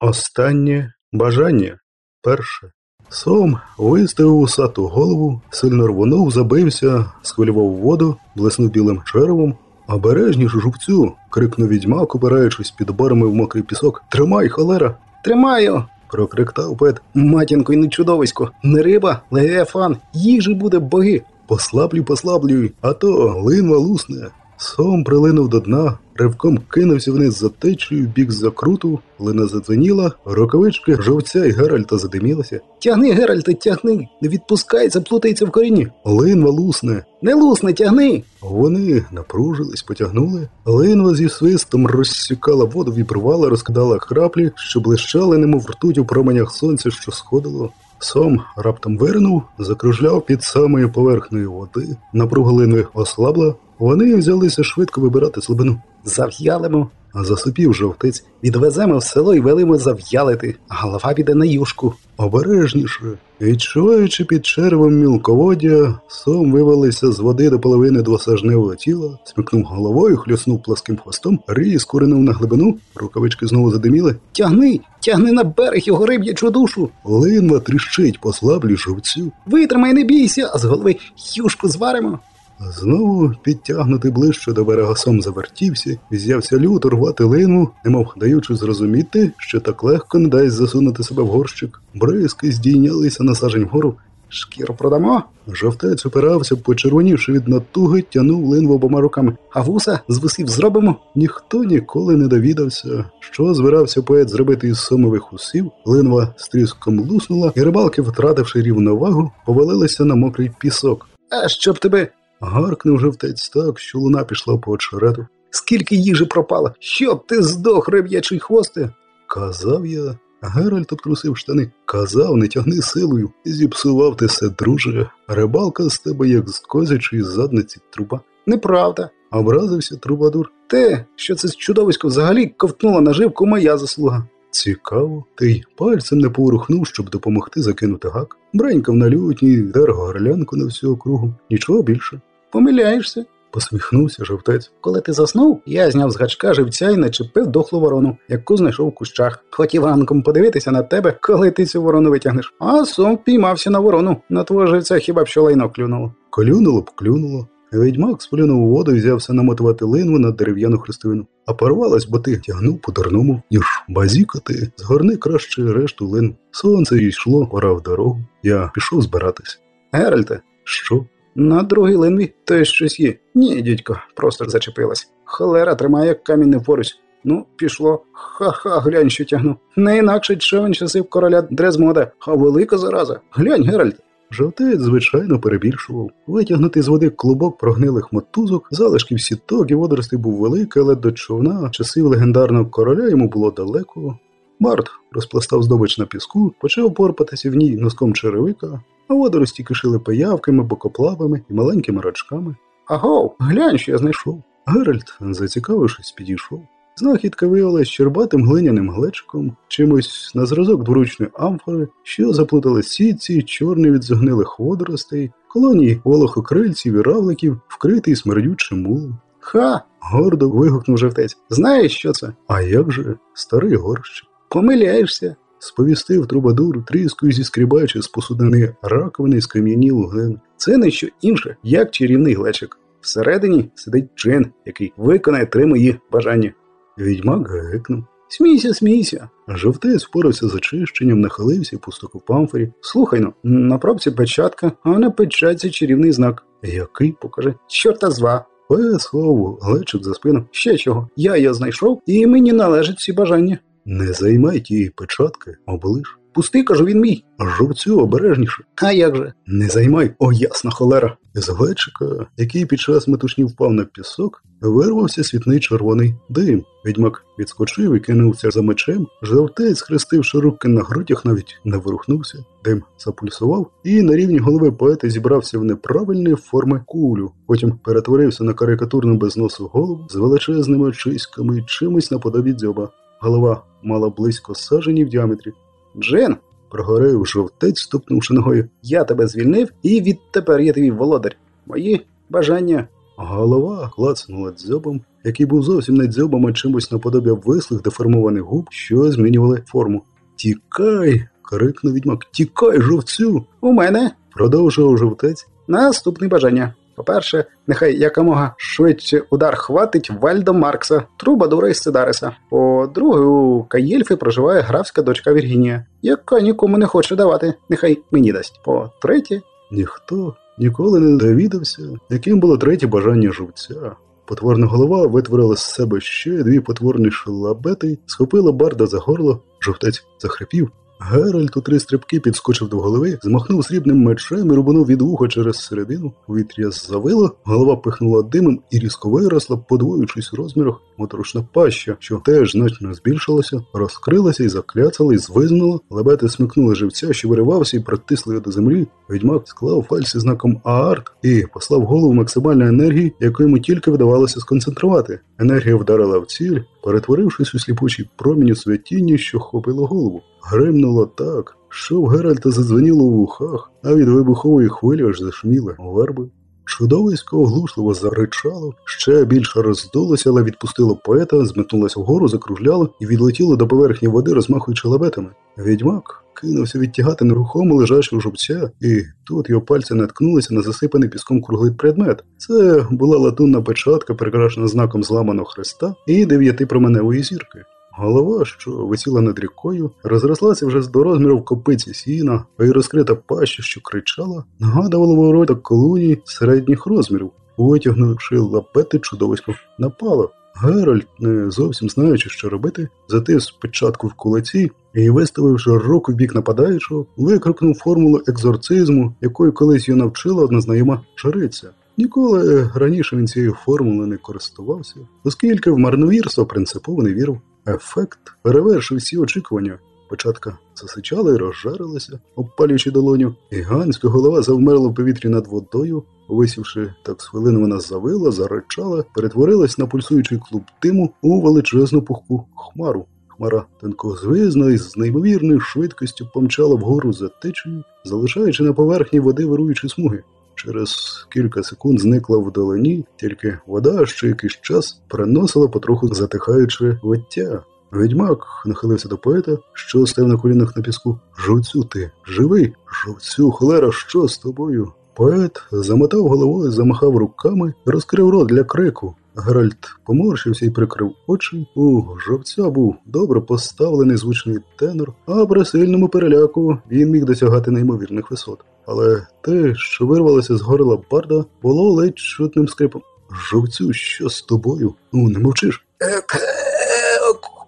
Останнє бажання. Перше. Сом виставив усату голову, сильно рвонув, забився, схвилював воду, блиснув білим черевом. Обережніш, Жовцю. крикнув відьмак, опираючись підборами в мокрий пісок. Тримай, холера! Тримаю! прокректав той. Матінко, й не чудовисько, не риба, левіафан, їжі буде боги. Послаблюй, послаблюй, а то линва лусне. Сом прилинув до дна, ривком кинувся вниз за течією, в бік закруту, линва задзвеніла, рукавички Жовця і Геральта задимілися. Тягни, Геральте, тягни, не відпускай, заплутається в корінні. Линва лусне. Не лусне, тягни. Вони напружились, потягнули. Линва зі свистом розсікала воду, вібрувала, розкидала храплі, що блищали, немов ртуть у променях сонця, що сходило. Сом раптом виринув, закружляв під самою поверхнею води, напруга линви ослабла, вони взялися швидко вибирати слабину. Зав'ялимо, засипів жовтиць. Відвеземо в село і велимо зав'ялити. Голова піде на юшку. Обережніше. Відчуваючи під червом мілководдя, сом вивалився з води до половини двосажневого тіла, смикнув головою, хлюснув пласким хвостом, різко ринув на глибину, рукавички знову задиміли. Тягни, тягни на берег його риб'ячу душу. Линва тріщить, послаблі жовцю. Витримай, не бійся, а з голови юшку зваримо. Знову підтягнути ближче до берега сом завертівся, взявся люто рвати лину, немов даючи зрозуміти, що так легко не дасть засунути себе в горщик. Бризки здійнялися на сажень вгору. Шкіру продамо. Жовтець опирався, почервонівши від натуги, тянув линву обома руками. А вуса з вусів зробимо. Ніхто ніколи не довідався, що збирався поет зробити із сомових усів. Линва з тріском луснула, і рибалки, втративши рівновагу, повалилися на мокрий пісок. А щоб тебе. Гаркнув жовтець так, що луна пішла по очерету. Скільки їжі пропало, щоб ти здох, риб'ячий хвости. Казав я. Геральт обтрусив штани. Казав, не тягни силою. Зіпсував ти все, друже. Рибалка з тебе, як з козячої задниці труба. Неправда. Образився трубадур. Те, що це чудовисько взагалі ковтнуло наживку, моя заслуга. Цікаво, ти й пальцем не поворухнув, щоб допомогти закинути гак. Бренькав на лютні, дер горлянку на всю округу. Нічого більше. Помиляєшся, посміхнувся жовтець. Коли ти заснув, я зняв з гачка живця і начепив дохлу ворону, яку знайшов в кущах. Хотів ранком подивитися на тебе, коли ти цю ворону витягнеш. А сом впіймався на ворону. На твого живця хіба б що лайно клюнуло. Клюнуло б клюнуло. Відьмак сплюнув у воду і взявся намотувати линву на дерев'яну хрестовину. А порвалась, бо ти тягнув по дурному, ніж базікати, згорни краще решту лин. Сонце йшло, пора в дорогу. Я пішов збиратись. Геральте, що? На другій линві теж щось є. Ні, дідько, просто зачепилась. Холера тримає камінь не поруч. Ну, пішло. Ха-ха, глянь, що тягну. Не інакше човен часив короля Дрезмода, а велика зараза. Глянь, Геральт. Жовтець, звичайно, перебільшував. Витягнути з води клубок прогнилих мотузок, залишків сіток і водоростей був великий, але до човна часів легендарного короля йому було далеко. Барт розпластав здобич на піску, почав порпатися в ній носком черевика, а водорості кишили пиявками, бокоплавами і маленькими рачками. Агов, глянь, що я знайшов. Геральт, зацікавившись, підійшов. Знахідка виявилась щербатим глиняним глечиком, чимось на зразок дворучної амфори, що заплутали сітці, чорний від зогнилих водоростей, колонії волохокрильців і равликів, вкритий смердючим мулом. Ха. гордо вигукнув жовтець. Знаєш, що це? А як же? Старий горщик. Помиляєшся. Сповістив трубадур, тріскою зіскрібаючи з посудини раковини з кам'янілу глину. Це не що інше, як чарівний глечик. Всередині сидить джин, який виконає три мої бажання. Відьмак гекнув. Смійся, смійся. Жовтець впорався з очищенням, нахилився і пусток памфорі. Слухай ну, на пробці печатка, а на печатці чарівний знак. Який покаже? Чорта зва. Пес сховав глечик за спину. Ще чого. Я її знайшов, і мені належать всі бажання. Не займай тієї печатки, облиш. Пусти, кажу, він мій. Жовцю обережніше. А як же? Не займай, о ясна холера. З глечика, який під час метушні впав на пісок, вирвався світний червоний дим. Відьмак відскочив і кинувся за мечем. Жовтець, хрестивши руки на грудях, навіть не ворухнувся. Дим запульсував і на рівні голови поета зібрався в неправильної форми кулю. Потім перетворився на карикатурну безносу голову з величезними очиськами і чимось наподобі дзьоба. Голова мала близько сажені в діаметрі. Джен, прогорив жовтець, ступнувши ногою. Я тебе звільнив, і відтепер я твій володар. Мої бажання Голова клацнула дзьобом, який був зовсім не дзьобом, а чимось наподобі вислих деформованих губ, що змінювали форму. Тікай. крикнув відьмак. Тікай, жовцю. У мене Продовжував жовтець. наступне бажання. По-перше, нехай якомога швидше удар хватить Вальдо Маркса, трубадура із Сидариса. По-друге, у Каєльфі проживає графська дочка Віргінія, яка нікому не хоче давати, нехай мені дасть. По-третє, Ніхто ніколи не довідався, яким було третє бажання жовця. Потворна голова витворила з себе ще дві потворні шлабети, схопила барда за горло, жовтець захрипів. Геральт у три стрибки підскочив до голови, змахнув срібним мечем і рубанув від вуха через середину. Вітря завило, голова пихнула димом і різко виросла, подвоюючись у розмірах. Моторошна паща, що теж значно збільшилася, розкрилася і закляцала, і звизнула. Лебети смикнули живця, що виривався і притисли його до землі. Відьмак склав пальці знаком ААРК і послав голову максимальної енергії, яку йому тільки вдавалося сконцентрувати. Енергія вдарила в ціль, перетворившись у сліпучий промінь у святінні, що хопило голову. Гримнуло так, що в Геральта задзвеніло у вухах, а від вибухової хвилі аж зашуміли верби. Чудовисько оглушливо заричало, ще більше роздулося, але відпустило поета, зметнулося вгору, закружляло і відлетіло до поверхні води, розмахуючи лебетами. Відьмак кинувся відтягати нерухомо лежачого жовця, і тут його пальці наткнулися на засипаний піском круглий предмет. Це була латунна печатка, прикрашена знаком зламаного хреста і дев'яти променевої зірки. Голова, що висіла над рікою, розрослася вже з до розміру в копиці сіна, а й розкрита паща, що кричала, нагадувала ворота колонії середніх розмірів. Витягнувши лапети, чудовисько напало. Геральт, не зовсім знаючи, що робити, затис печатку в кулаці і, виставивши руку в бік нападаючого, викрикнув формулу екзорцизму, якою колись його навчила одна знайома жриця. Ніколи раніше він цією формулою не користувався, оскільки в марновірство принципово не вірив. Ефект перевершив всі очікування. Початка засичала і розжарилася, обпалюючи долоню. Гігантська голова завмерла в повітрі над водою. Висівши так з хвилину, вона завила, заричала, перетворилась на пульсуючий клуб диму у величезну пухку хмару. Хмара тонкозвизна і з неймовірною швидкістю помчала вгору за течею, залишаючи на поверхні води вируючі смуги. Через кілька секунд зникла в долині, тільки вода ще якийсь час приносила потроху затихаючи виття. Відьмак нахилився до поета, що став на колінах на піску. Жовцю ти живий? Жовцю, холера, що з тобою? Поет замотав головою, замахав руками, розкрив рот для крику. Геральт поморщився і прикрив очі. У жовця був добре поставлений звучний тенор, а при сильному переляку він міг досягати неймовірних висот. Але те, що вирвалося з горла барда, було ледь чутним скрипом. Жовцю, що з тобою? Ну, не мовчиш? Еке,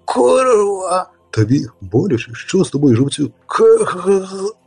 курва. Тобі боляче, що з тобою, жовцю?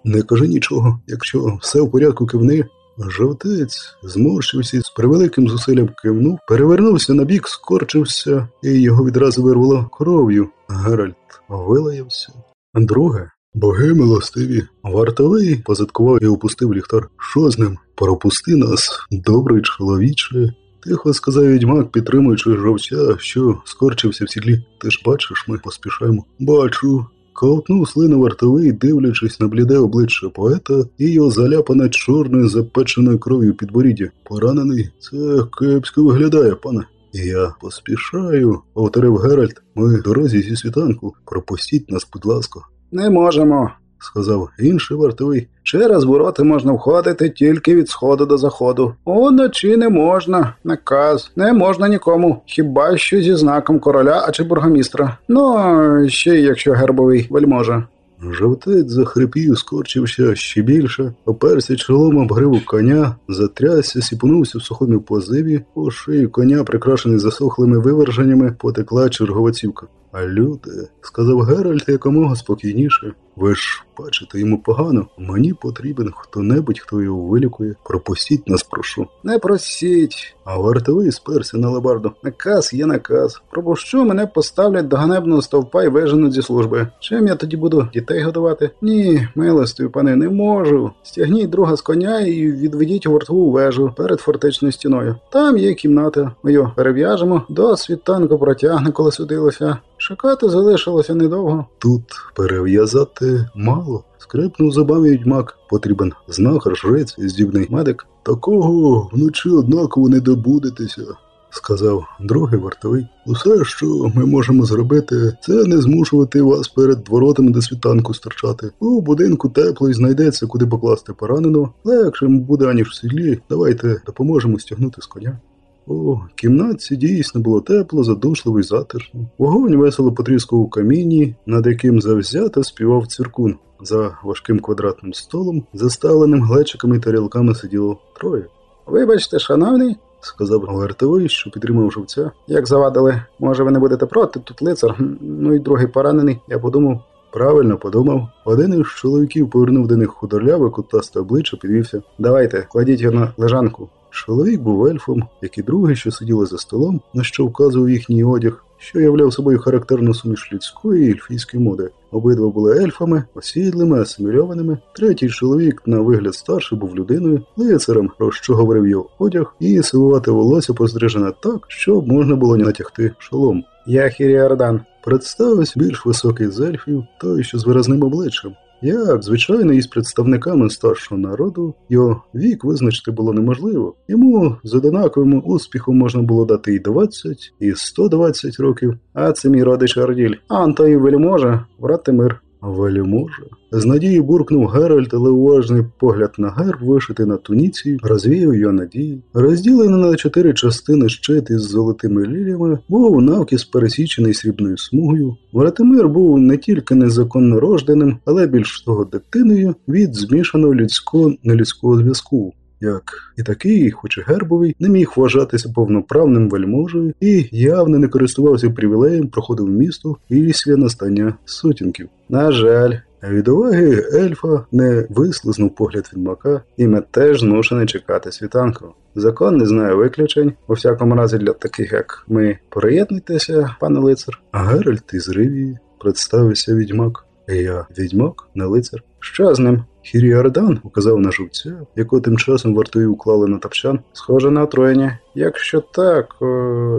Не кажи нічого, якщо все в порядку кивни. Жовтець зморщився і з превеликим зусиллям кивнув, перевернувся на бік, скорчився, і його відразу вирвало кров'ю. Геральт вилаявся. Друге, боги милостиві, вартовий позадкував і опустив ліхтар. Що з ним? Пропусти нас, добрий чоловіче. Тихо сказав відьмак, підтримуючи жовця, що скорчився в сідлі. Ти ж бачиш, ми поспішаємо. Бачу. Ковтнув слину вартовий, дивлячись на бліде обличчя поета і його заляпане чорною запеченою кров'ю підборіддя. Поранений, це кепсько виглядає, пане. Я поспішаю, повторив Геральт. Ми в дорозі зі світанку. Пропустіть нас, будь ласка, Не можемо. сказав інший вартовий. Через ворота можна входити тільки від сходу до заходу. Уночі не можна. Наказ. Не можна нікому. Хіба що зі знаком короля а чи бургомістра. Ну, ще й якщо гербовий вельможа. Жовтець захрипів, скорчився ще більше, оперся чолом об гриву коня, затрясся, сіпнувся в сухому позиві, по шиї коня, прикрашений засохлими виверженнями, потекла чергова цівка. А люди, сказав Геральт якомога спокійніше. Ви ж бачите, йому погано. Мені потрібен хто-небудь, хто його вилікує. Пропустіть нас, прошу. Не просіть. А вартовий сперся на лабарду. Наказ є наказ. Пробущо мене поставлять до ганебного стовпа і виженуть зі служби. Чим я тоді буду дітей годувати? Ні, милостиві, пане, не можу. Стягніть друга з коня і відведіть вартову вежу перед фортечною стіною. Там є кімната. Ми його перев'яжемо, до світанку протягне, коли судилося. Шукати залишилося недовго. Тут перев'язати мало. Скрипнув зубами відьмак. Потрібен знахар, жрець, здібний медик. Такого вночі однаково не добудетеся, сказав другий вартовий. Усе, що ми можемо зробити, це не змушувати вас перед воротами до світанку стирчати. У будинку тепло і знайдеться, куди покласти пораненого. Легше буде аніж в селі. Давайте допоможемо стягнути з коня. У кімнатці дійсно було тепло, задушливо і затишно. Вогонь весело потріскував у каміні, над яким завзято співав циркун. За важким квадратним столом, заставленим глечиками і тарілками сиділо троє. Вибачте, шановний, Сказав вартовий, що підтримав живця. як завадили, може ви не будете проти, тут лицар, ну і другий поранений, я подумав. Правильно подумав. Один із чоловіків повернув до них худорляве кутасте обличчя, підвівся. Давайте, кладіть його на лежанку. Чоловік був ельфом, як і другий, що сиділи за столом, на що вказував їхній одяг, що являв собою характерну суміш людської і ельфійської моди. Обидва були ельфами, осідлими, асимільованими. Третій чоловік, на вигляд старший, був людиною, лицарем, про що говорив його одяг, і сивувате волосся пострижене так, щоб можна було натягти шолом. Я Хіріардан. Представився більш високий з ельфів, той, що з виразним обличчям. Як, звичайно, із представниками старшого народу, його вік визначити було неможливо. Йому з одинаковим успіхом можна було дати і 20, і 120 років. А це мій родич Арділь. Анто і вельможа, Вратимир. Вельможа. З надією буркнув Геральт, але уважний погляд на герб, вишитий на туніці, розвіяв його надії. Розділений на чотири частини щит із золотими ліліями, був навкіс пересічений срібною смугою. Вратимир був не тільки незаконно рожденим, але більш того дитиною від змішаного людського нелюдського зв'язку. Який такий, хоч і гербовий, не міг вважатися повноправним вельможею і явно не користувався привілеєм, проходити місто після настання сутінків. На жаль, Від уваги ельфа не вислизнув погляд відьмака, і ми теж змушені чекати світанку. Закон не знає виключень, у всякому разі для таких, як ми. Приєднуйтеся, пане лицар. а Геральт із Ривії представився відьмак. Я відьмак, не лицар. Що з ним? Хіріардан указав на Жовця, якого тим часом вартові уклали на тапчан. Схоже на отруєння. Якщо так, о,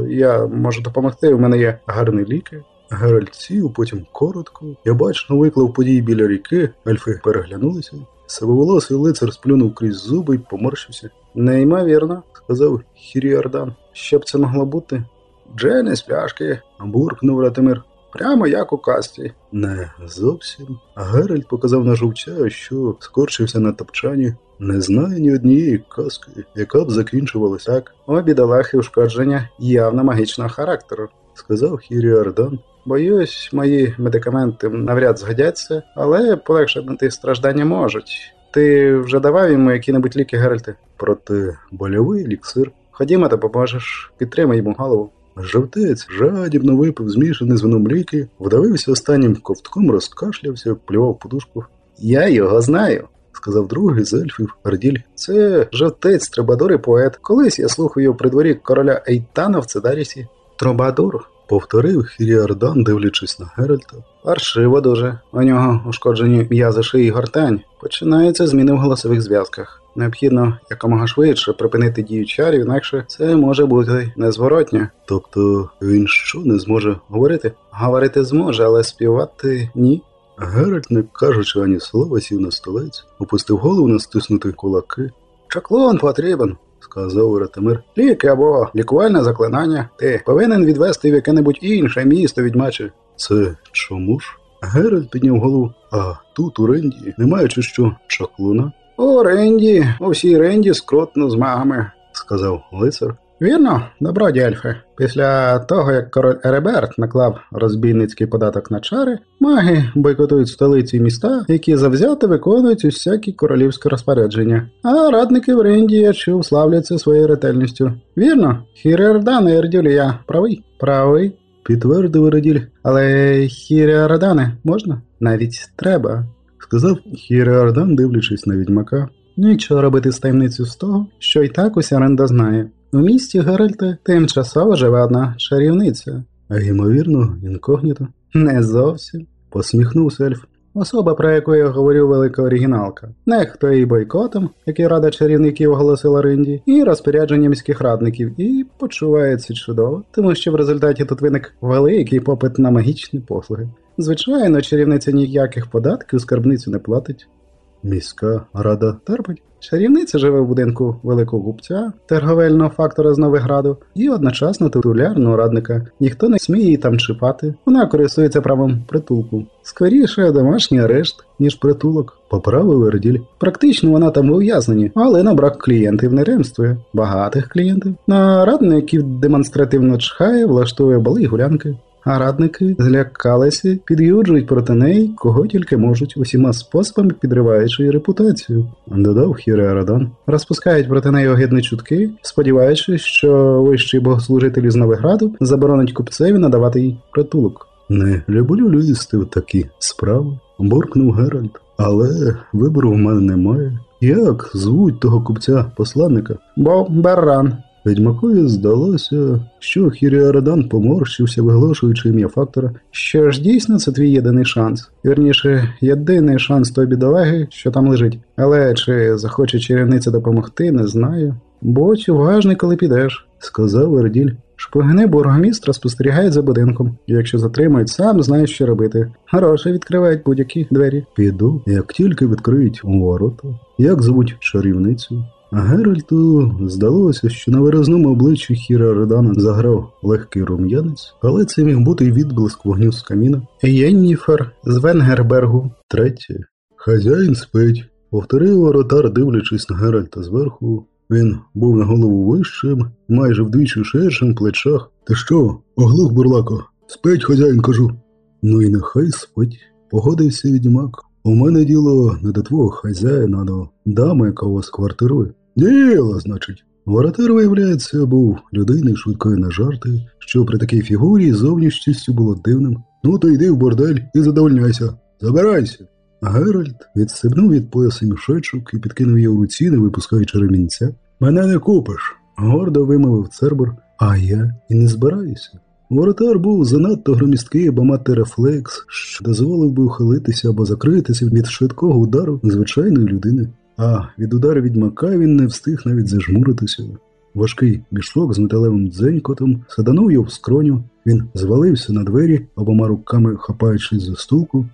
я можу допомогти, у мене є гарні ліки. Геральт сів, потім коротко. ощадно виклав події біля ріки, ельфи переглянулися. Сивоволосий лицар сплюнув крізь зуби й поморщився. Неймовірно, Сказав Хіріардан. що б це могло бути? Джени з пляшки, Буркнув Ратимир. Прямо як у казці. Не зовсім. Геральт показав на Жовця, що скорчився на тапчані. Не знає ні однієї казки, яка б закінчувалася так, У бідолахи ушкодження явно магічного характеру. сказав Хіріардан. Боюсь, мої медикаменти навряд згодяться, але полегшити страждання можуть. Ти вже давав йому які-небудь ліки, Геральте? Проте больовий еліксир. Ходімо, допоможеш, підтримай йому голову. Жовтець жадібно випив змішаний з вином ліки, вдавився останнім ковтком, розкашлявся, плював подушку, Я його знаю. сказав другий з ельфів Арділь. Це жовтець, трубадур і поет. Колись я слухав його при дворі короля Ейтана в Цедарісі. Трубадур? Повторив Хіріардан, дивлячись на Геральта. Паршиво дуже. У нього ушкоджені м'язи шиї і гортань. Починаються зміни в голосових зв'язках. Необхідно якомога швидше припинити дію чарів, інакше це може бути незворотньо. Тобто він що не зможе говорити? Говорити зможе, але співати ні. Геральт, не кажучи ані слова, сів на столець, опустив голову на стиснуті кулаки, Чаклун потрібен. сказав Ратимир. Ліки або лікувальне заклинання. Ти повинен відвезти в яке-небудь інше місто відьмаче. Це чому ж? Геральт підняв голову. А тут у Ренді, не маючи що чаклуна, У Ренді, у всій Ренді скрутно з магами. сказав лицар. Вірно, доброді ельфи. Після того, як король Ереберт наклав розбійницький податок на чари, маги бойкотують столиці міста, які завзято виконують усякі королівські розпорядження. А радники в Ренді, я чув, славляться своєю ретельністю. Вірно, Хірердан і Ердюлі, я правий? Правий. Підтвердив Раділь, Але Хірердане можна? Навіть треба. Сказав Хіріардан, дивлячись на відьмака. Нічого робити з таємницю з того, що і так уся Ренда знає. У місті Геральте тимчасово живе одна чарівниця. А ймовірно, інкогніто. Не зовсім. Посміхнувся ельф. особа, про яку я говорю, велика оригіналка. Нехто і бойкотом, який рада чарівників оголосила Ринді, і розпорядження міських радників, і почувається чудово, тому що в результаті тут виник великий попит на магічні послуги. Звичайно, чарівниця ніяких податків скарбницю не платить. Міська рада терпить. Чарівниця живе в будинку великого губця, торговельного фактора з Новиграду, і одночасно титулярного радника. Ніхто не сміє її там чіпати. Вона користується правом притулку. Скоріше домашній арешт, ніж притулок. Поправив Верділь. Практично вона там в ув'язненні, але на брак клієнтів не ремствує. Багатих клієнтів. На радників демонстративно чхає, влаштовує бали й гулянки. А радники злякалися, під'юджують проти неї, кого тільки можуть, усіма способами підриваючи її репутацію. Додав Хіре Арадан. Розпускають проти неї огидні чутки, сподіваючись, що вищий богослужитель із Новиграду заборонить купцеві надавати їй притулок. Не люблю лізти в такі справи, буркнув Геральт. Але вибору в мене немає. Як звуть того купця посланника? Бо баран. Відьмакові здалося, що Хіріарадан поморщився, виголошуючи ім'я фактора. Що ж дійсно це твій єдиний шанс. Вірніше, єдиний шанс той бідолаги, що там лежить. Але чи захоче чарівниця допомогти, не знаю. Будь уважний, коли підеш, сказав Верділь. Шпигуни бургомістра спостерігають за будинком. Якщо затримають, сам знаєш, що робити. Гроші відкривають будь-які двері. Піду, як тільки відкриють ворота. Як звуть чарівницю? Геральту здалося, що на виразному обличчі Хіра Редана заграв легкий рум'янець, але це міг бути й відблиск вогню з каміна. Єнніфер з Венгербергу. Третє. Хазяїн спить, повторив воротар, дивлячись на Геральта зверху. Він був на голову вищим, майже вдвічі ширшим плечах. Ти що, оглух, бурлако? Спить, хазяїн, кажу. Ну і нехай спить, погодився відьмак. У мене діло не до твого хазяїна, а до дами, яка у вас квартирує. Діло, значить. Воротар, виявляється, був людиною швидкої на жарти, що при такій фігурі зовнішністю було дивним. Ну то йди в бордель і задовольняйся. Забирайся. Геральт відсибнув від пояса мішечок і підкинув її в руці, не випускаючи ремінця. Мене не купиш, гордо вимовив Цербер, а я і не збираюся. Воротар був занадто громісткий, або мати рефлекс, що дозволив би ухилитися або закритися від швидкого удару звичайної людини. А від удару відьмака він не встиг навіть зажмуритися. Важкий мішок з металевим дзенькотом саданув його в скроню, він звалився на двері, обома руками хапаючись за стулку.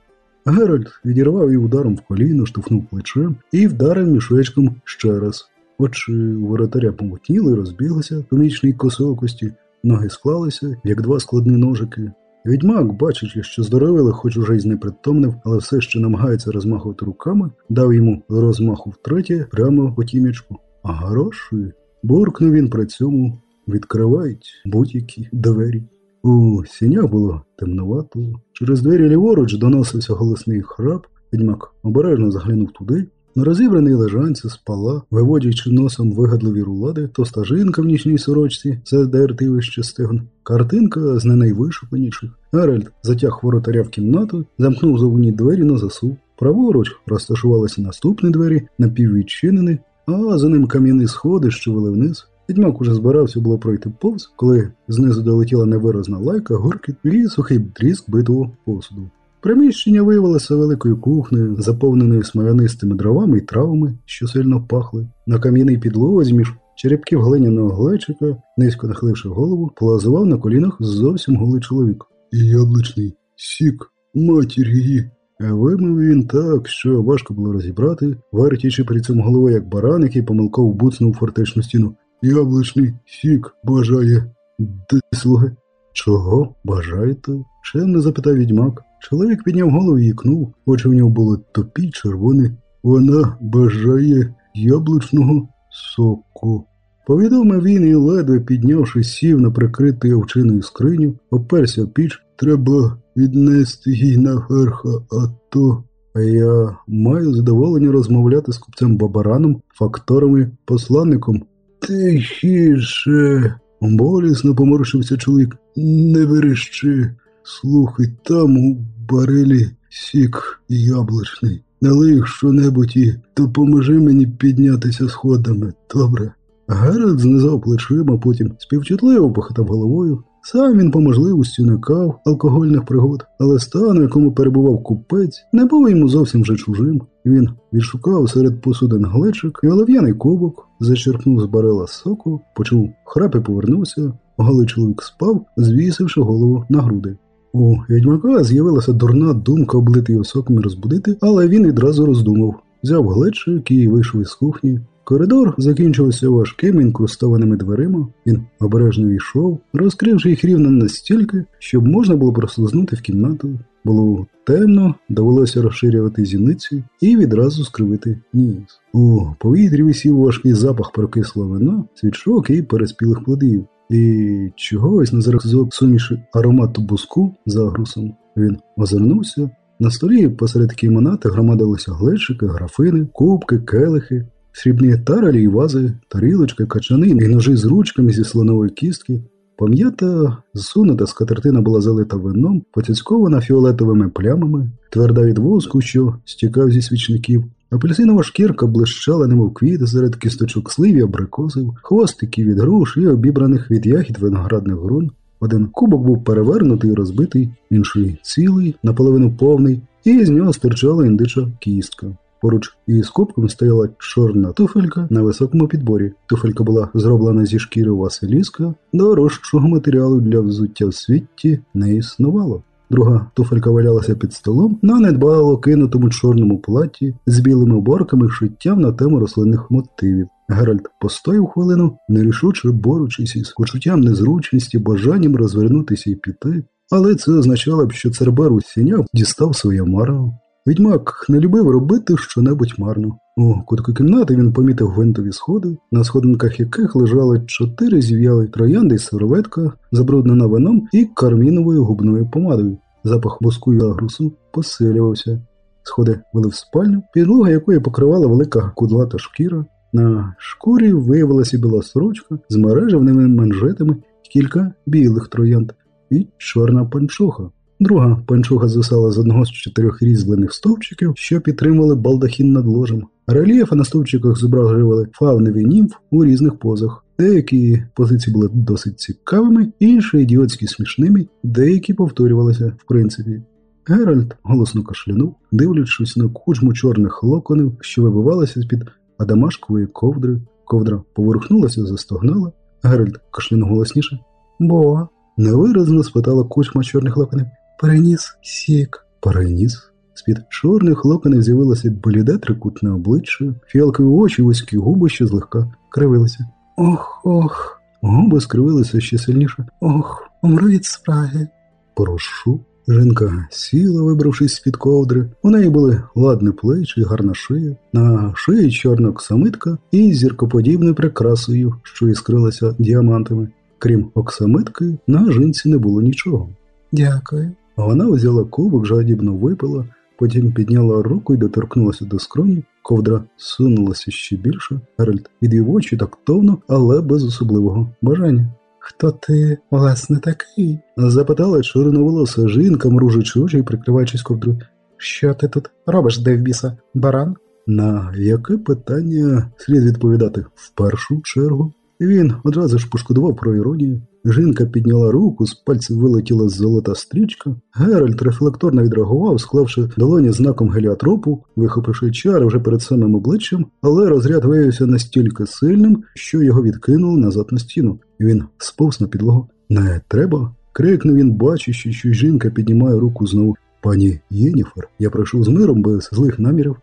Геральт відірвав її ударом в коліно, штовхнув плечем і вдарив мішечком ще раз. Очі у воротаря помутніли, розбіглися в комічній косокості, ноги склалися, як два складні ножики. Відьмак, бачачи, що здоровили, хоч уже й знепритомнив, але все ще намагається розмахувати руками, дав йому розмаху втретє прямо по тім'ячку. А гроші буркнув він при цьому відкривають будь-які двері. У сінях було темновато. Через двері ліворуч доносився голосний храп. Відьмак обережно заглянув туди. На розібраній лежанці спала, виводячи носом вигадливі рулади, тоста жінка в нічній сорочці, задертий вище стегон, картинка з не найвишуканіших. Геральт затяг воротаря в кімнату, замкнув зовні двері на засув. Праворуч розташувалися наступні двері, напіввідчинені, а за ним кам'яні сходи, що вели вниз. Відьмак уже збирався було пройти повз, коли знизу долетіла невиразна лайка, гуркіт і сухий тріск битого посуду. Приміщення виявилося великою кухнею, заповненою смолянистими дровами і травами, що сильно пахли. На кам'яній підлозі між черепків глиняного глечика, низько нахиливши голову, плазував на колінах зовсім голий чоловік. Яблучний сік, матір її. Вимив він так, що важко було розібрати, вертячи при цьому головою, як баран, який помилково буцнув фортечну стіну. Яблучний сік бажає. Де слуги? Чого бажаєте? Чемно запитав відьмак. Чоловік підняв голову і ікнув, очі в нього були топі, червоні. Вона бажає яблучного соку. Повідомив він і ледве піднявши сів на прикриту овчиною скриню, оперся в піч. Треба віднести їй наверх, а то. А я маю задоволення розмовляти з купцем Бабараном, фактором і посланником. Тихіше. Болісно поморщився чоловік. Не верещи. Слухай, там у барилі сік яблучний. Налий їх що-небудь і допоможи мені піднятися сходами, добре? Геральт знизав плечима, потім співчутливо похитав головою. Сам він по можливості уникав алкогольних пригод, але стан, у якому перебував купець, не був йому зовсім вже чужим. Він відшукав серед посудин глечик і олов'яний кубок, зачерпнув з барела соку, почув храп і повернувся. Голий чоловік спав, звісивши голову на груди. У відьмака з'явилася дурна думка облити його соком і розбудити, але він відразу роздумав. Взяв глечик і вийшов із кухні. Коридор закінчився важкими інкрустованими дверима. Він обережно війшов, розкривши їх рівно настільки, щоб можна було прослизнути в кімнату. Було темно, довелося розширювати зіниці і відразу скривити ніс. У повітрі висів важкий запах прокислого вина, свічок і переспілих плодів. І чогось на зразок суміші аромату буску за грусом. Він озирнувся. На столі посеред кімнати громадилися глечики, графини, кубки, келихи, срібні тарелі і вази, тарілочки, качани і ножи з ручками зі слонової кістки. Пам'ята зсунута скатертина була залита вином, поцяцькована фіолетовими плямами, тверда від воску, що стікав зі свічників. Апельсинова шкірка блищала, немов квіт серед кісточок слив і абрикосів, хвостиків від груш і обібраних від ягід виноградних грун. Один кубок був перевернутий і розбитий, інший цілий, наполовину повний, і з нього стирчала індича кістка. Поруч із кубком стояла чорна туфелька на високому підборі. Туфелька була зроблена зі шкіри Василіска, дорожчого матеріалу для взуття в світі не існувало. Друга туфелька валялася під столом на недбало кинутому чорному платі з білими оборками шиттям на тему рослинних мотивів. Геральт постояв хвилину, нерішуче борючись із почуттям незручності, бажанням розвернутися і піти. Але це означало б, що Цербер у сінях дістав своє марно. Відьмак не любив робити щонебудь марно. У кутку кімнати він помітив гвинтові сходи, на сходинках яких лежали чотири зів'яли троянди й серветка, забруднена вином і карміновою губною помадою. Запах воску і агрусу посилювався. Сходи вели в спальню, підлога якої покривала велика кудлата шкіра. На шкурі виявилася біла сорочка з мережевними манжетами, кілька білих троянд і чорна панчуха. Друга панчуга звисала з одного з чотирьох різьблених стовпчиків, що підтримували балдахін над ложем. Рельєфи на стовпчиках зображували фавневі німф у різних позах. Деякі позиції були досить цікавими, інші ідіотськи смішними, деякі повторювалися в принципі. Геральт голосно кашлянув, дивлячись на кучму чорних локонів, що вибивалися з-під адамашкової ковдри. Ковдра поворухнулася, застогнала. Геральт кашлянув голосніше. Бо. Невиразно спитала кучма чорних локонів. Переніс сік. Переніс. З-під чорних локонів з'явилося бліде трикутне обличчя, фіалкові очі, вузькі губи, що злегка кривилися. Ох, ох. Губи скривилися ще сильніше. Ох, умру від спраги. Прошу. Жінка сіла, вибравшись з-під ковдри. У неї були ладне плечі, гарна шия, на шиї чорна оксамитка і зіркоподібною прикрасою, що іскрилася діамантами. Крім оксамитки, на жінці не було нічого. Дякую. Вона взяла кубок, жадібно випила, потім підняла руку і доторкнулася до скроні. Ковдра сунулася ще більше. Геральт відвів очі тактовно, але без особливого бажання. Хто ти, власне, такий? запитала чорноволоса жінка, мружачи очі і прикриваючись ковдрою. Що ти тут робиш, де в біса? Баран? На яке питання слід відповідати в першу чергу? Він одразу ж пошкодував про іронію. Жінка підняла руку, з пальців вилетіла золота стрічка. Геральт рефлекторно відреагував, склавши долоні знаком геліотропу, вихопивши чари вже перед самим обличчям, але розряд виявився настільки сильним, що його відкинули назад на стіну. Він сповз на підлогу. Не треба. крикнув він, бачачи, що жінка піднімає руку знову. Пані Єніфер, я пройшов з миром без злих намірів.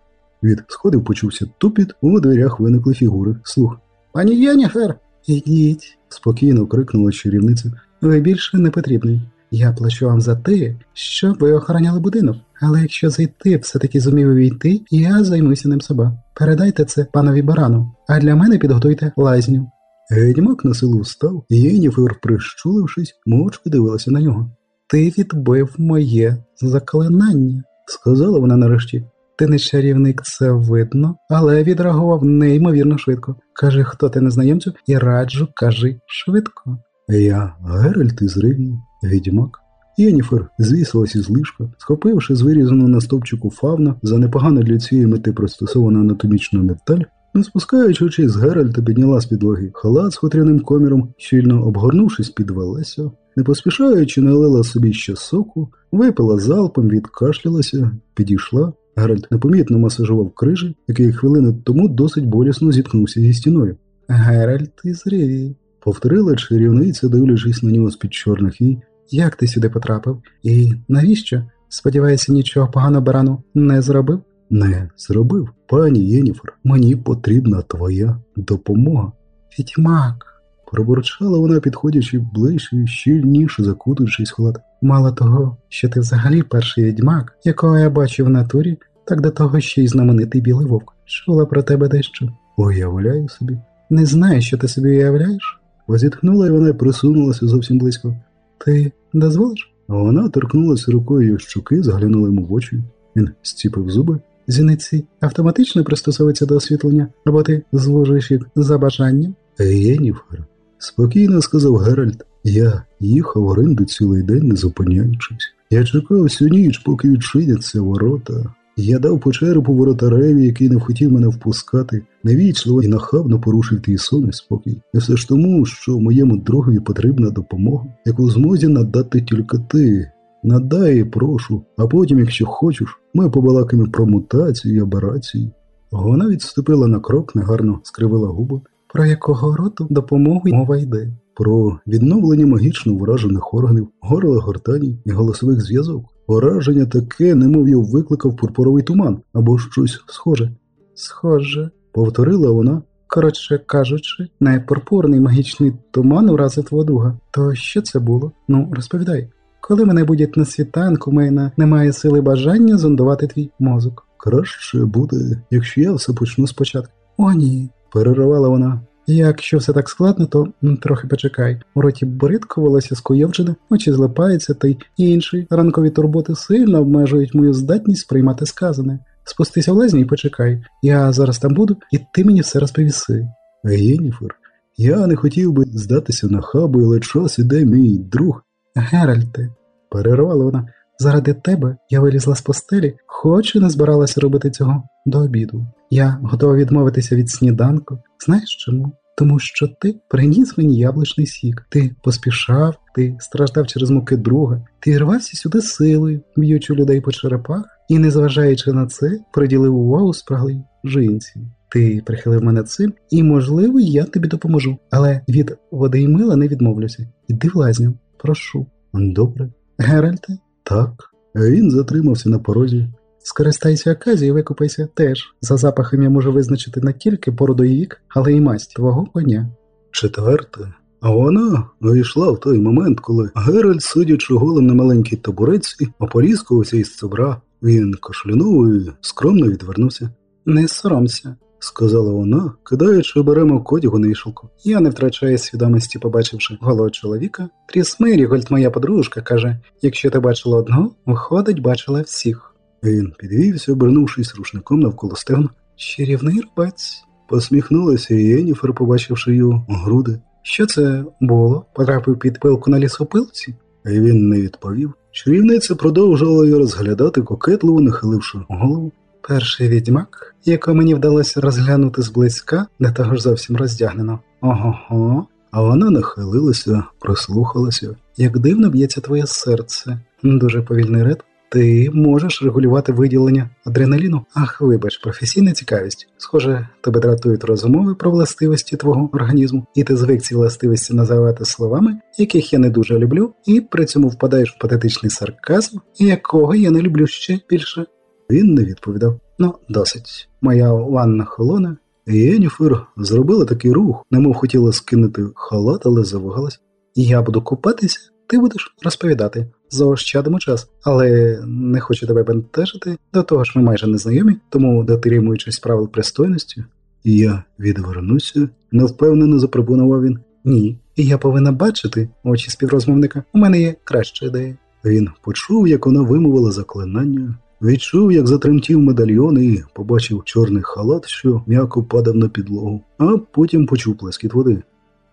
Від сходів почувся тупіт, у дверях виникли фігури. Слух. Пані Єніфер, ідіть, спокійно крикнула чарівниця. Ви більше не потрібні. Я плачу вам за те, щоб ви охороняли будинок. Але якщо зайти все-таки зумів увійти, я займуся ним сама. Передайте це панові барану, а для мене підготуйте лазню. Гедьмак на силу встав, і Єніфер, прищулившись, мовчки дивилася на нього. Ти відбив моє заклинання, сказала вона нарешті. Ти не чарівник, це видно, але відреагував неймовірно швидко. Кажи, хто ти незнайомцю, і раджу, кажи швидко. Я Геральт із Рівії, відьмак. Єннефер звісилась із ліжка, схопивши з вирізану на стовпчику фавна за непогано для цієї мети пристосовану анатомічну деталь, Не спускаючи очей з Геральта, підняла з підлоги халат з хутряним коміром, щільно обгорнувшись, підвелася, не поспішаючи, налила собі ще соку, випила залпом, відкашлялася, підійшла. Геральт непомітно масажував крижі, який хвилину тому досить болісно зіткнувся зі стіною. Геральт і зрій. Повторила чарівниця, дивлячись на нього з-під чорних вій. Як ти сюди потрапив? І навіщо? Сподіваюся, нічого поганого барану не зробив? Не зробив, пані Єніфер, мені потрібна твоя допомога. Відьмак. Пробурчала вона, підходячи ближче, і щільніше закутуючись халат. Мало того, що ти взагалі перший відьмак, якого я бачив в натурі, так до того ще й знаменитий білий вовк. Чула про тебе дещо. Уявляю собі. Не знаю, що ти собі уявляєш? Позітхнула і вона присунулася зовсім близько. Ти дозволиш? Вона торкнулася рукою щуки, заглянула йому в очі. Він зціпив зуби. Зіниці автоматично пристосовуються до освітлення, або ти звужуєш їх за бажанням? Єніфер, спокійно сказав Геральт. Я їхав в оренду цілий день, не зупиняючись. Я чекав всю ніч, поки відчиняться ворота. Я дав по черепу воротареві, який не хотів мене впускати, невічливо і нахабно порушив твій сон і спокій. І все ж тому, що моєму другові потрібна допомога, яку змозі надати тільки ти. Надай, прошу, а потім, якщо хочеш, ми побалакаємо про мутації і аберації. Вона відступила на крок, негарно скривила губи. Про якого роду допомогу мова йде? Про відновлення магічно вражених органів, горла гортані і голосових зв'язок. Враження таке, немов його викликав пурпуровий туман або щось схоже. Схоже, Повторила вона, коротше кажучи, не пурпурний магічний туман вразив твого друга. То що це було? Ну, розповідай. Коли мене будять на світанку, мене немає сили бажання зондувати твій мозок. краще буде, якщо я все почну спочатку. О, ні. Переривала вона. Якщо все так складно, то трохи почекай. У роті бридко, волосся скуйовджене, очі злипаються, та й інші ранкові турботи сильно обмежують мою здатність сприймати сказане. Спустися в лазню і почекай. Я зараз там буду, і ти мені все розповіси. Єніфер, я не хотів би здатися на хабу, але час іде мій друг. Геральте, перервала вона. Заради тебе я вилізла з постелі, хоч і не збиралася робити цього до обіду. Я готова відмовитися від сніданку. Знаєш чому? Тому що ти приніс мені яблучний сік. Ти поспішав, ти страждав через муки друга, ти рвався сюди силою, б'ючи людей по черепах, і, незважаючи на це, приділив увагу спраглій жінці. Ти прихилив мене цим, і, можливо, я тобі допоможу. Але від води й мила не відмовлюся. Іди в лазню, прошу. Добре, Геральте, так. Він затримався на порозі. Скористайся оказією, викупайся теж. За запахом я можу визначити не тільки породу і вік, але й масть твого коня. Четверте. Вона вийшла в той момент, коли Геральт, сидячи голим на маленькій табуреці, ополіскувався із цебра. Він кашлянув і скромно відвернувся. Не соромся. Сказала вона, кидаючи оберемок одягу на вішалку. Я не втрачаю свідомості, побачивши голого чоловіка. Тріс Мирігольд, моя подружка, каже: якщо ти бачила одного, виходить, бачила всіх. Він підвівся, обернувшись рушником навколо стегна. Чарівний рубець. Посміхнулася Єніфер, побачивши його груди. Що це було? Потрапив під пилку на лісопилці? Він не відповів. Чарівниця продовжувала її розглядати, кокетливо нахиливши голову. Перший відьмак, якого мені вдалося розглянути зблизька, не того ж зовсім роздягнено. Ого-го, А вона нахилилася, прислухалася. як дивно б'ється твоє серце. Дуже повільний ритм. Ти можеш регулювати виділення адреналіну. Ах, вибач, професійна цікавість. Схоже, тебе дратують розмови про властивості твого організму, і ти звик ці властивості називати словами, яких я не дуже люблю, і при цьому впадаєш в патетичний сарказм, якого я не люблю ще більше. Він не відповідав. Ну, досить. Моя ванна холона. Єніфер зробила такий рух, немов хотіла скинути халат, але завагалась. я буду купатися, ти будеш розповідати. Заощадимо час, але не хочу тебе бентежити. До того ж, ми майже не знайомі, тому дотримуючись правил пристойності. Я відвернуся, невпевнено запропонував він. Ні, я повинна бачити очі співрозмовника. У мене є краща ідея. Він почув, як вона вимовила заклинання, відчув, як затремтів медальйон і побачив чорний халат, що м'яко падав на підлогу, а потім почув плескіт води.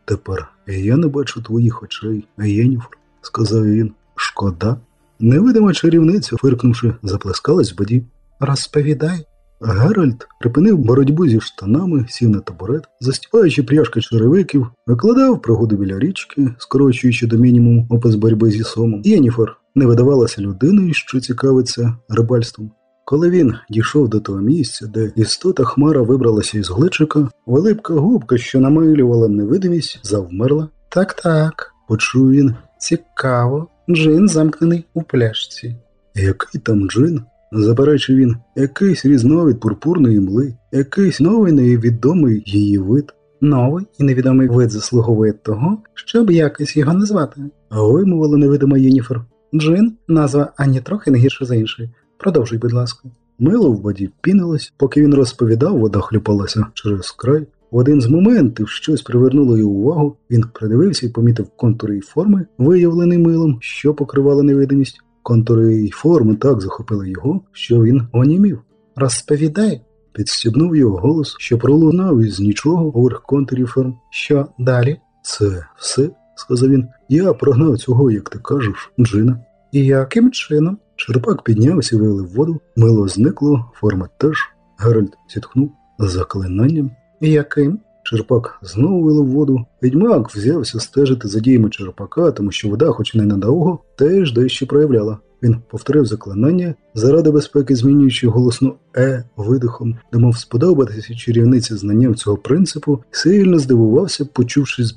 Тепер я не бачу твоїх очей, Єніфер, сказав він. Шкода. Невидима чарівниця, фиркнувши, заплескалась в воді. Розповідай. Геральт припинив боротьбу зі штанами, сів на табурет, застіпаючи пряжки черевиків, викладав пригоду біля річки, скорочуючи до мінімуму опис боротьби зі сомом. Єніфер не видавалася людиною, що цікавиться рибальством. Коли він дійшов до того місця, де істота хмара вибралася із гличика, велика губка, що намилювала невидимість, завмерла. Так, так, Почув він, цікаво. Джин замкнений у пляшці. який там джин, заперечив він, якийсь різновид пурпурної мли, якийсь новий невідомий її вид, Новий і невідомий вид заслуговує того, щоб якось його назвати. вимовила невидима Єніфер. Джин назва ані трохи не гірша за інший. Продовжуй, будь ласка. Мило в воді пінилось, поки він розповідав, вода хлюпалася через край. В один з моментів щось привернуло його увагу, він придивився і помітив контури й форми, виявлені милом, що покривали невидимість. Контури й форми так захопили його, що він онімів. Розповідай, Підстібнув його голос, що пролунав із нічого поверх контурів форм. що далі Це все, сказав він. Я прогнав цього, як ти кажеш, джина. і яким чином? Черпак піднявся і вилив воду, мило зникло, форма теж. Геральт зітхнув заклинанням. Яким? Черпак знову вилив воду. Відьмак взявся стежити за діями черпака, тому що вода, хоч і не надовго, теж дещо проявляла. Він повторив заклинання, заради безпеки змінюючи голосну е видихом, мав сподобатися чарівниці знанням цього принципу, сильно здивувався, почувши з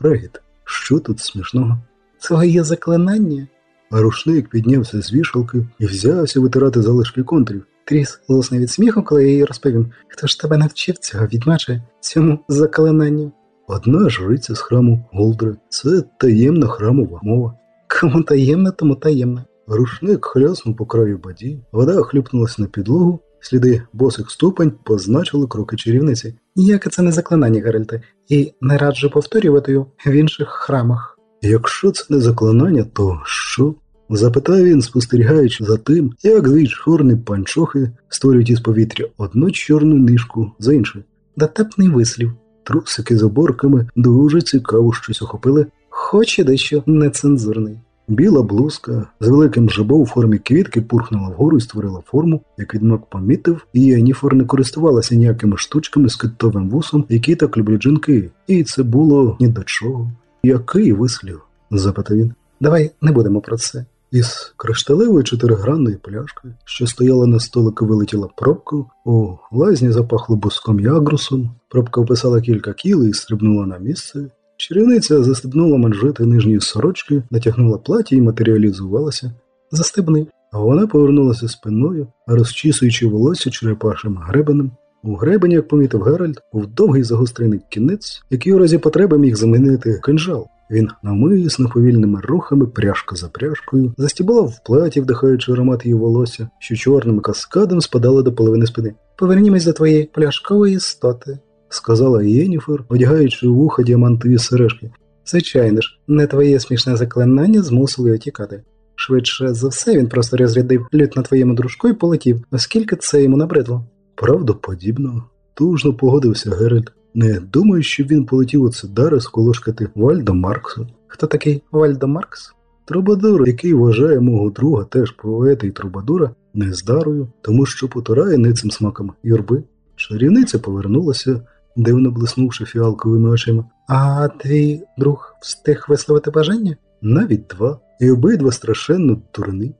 регіт. Що тут смішного? Це є заклинання. Рушник піднявся з вішалки і взявся витирати залишки контурів. Крісс лусне від сміху, коли я їй розповім, хто ж тебе навчив цього відьмаче, цьому заклинанню. Одна жриця з храму Голдри це таємна храмова мова. Кому таємне, тому таємне. Рушник хляснув по краю баді, вода хлюпнулась на підлогу, сліди босих ступень позначили кроки чарівниці. Ніяке це не заклинання, Геральте, і не раджу повторювати його в інших храмах. Якщо це не заклинання, то що? запитав він, спостерігаючи за тим, як дві чорні панчохи створюють із повітря одну чорну нишку за іншу. Дотепний вислів, Трусики з оборками дуже цікаво щось охопили. хоч і дещо нецензурний. Біла блузка з великим жабом у формі квітки пурхнула вгору і створила форму, як відмак помітив, і Аніфор не користувалася ніякими штучками з китовим вусом, які так люблять жінки, і це було ні до чого. Який вислів? запитав він. Давай не будемо про це. Із кришталевої чотиригранної пляшки, що стояла на столику, вилетіла пробка, у лазні запахло буском і агрусом, пробка вписала кілька кіл і стрибнула на місце. Чарівниця застебнула манжети нижньої сорочки, натягнула платі і матеріалізувалася. Застебнив. А вона повернулася спиною, розчісуючи волосся черепашим гребенем. У гребені, як помітив Геральт, був довгий загострений кінець, який у разі потреби міг замінити кинжал. Він навмисно повільними рухами, пряжка за пряжкою, застібав в платі, вдихаючи аромат її волосся, що чорним каскадом спадало до половини спини. Повернімось до твоєї пляшкової істоти. Сказала Єніфер, одягаючи вуха діамантові сережки. Звичайно ж, не твоє смішне заклинання змусили його тікати. Швидше за все, він просто розрядив лід на твоєму дружку і полетів, оскільки це йому набридло. Правдоподібно, тужно погодився Геральт. Не думаю, щоб він полетів у Цедари сколошкати Вальда Маркса. Хто такий Вальдо Маркс? Трубадур, який вважає мого друга теж поета і трубадура, нездарою, тому що потурає ницим смаком юрби. Чарівниця повернулася, дивно блиснувши фіалковими очима. А твій друг встиг висловити бажання? Навіть два, і обидва страшенно дурни.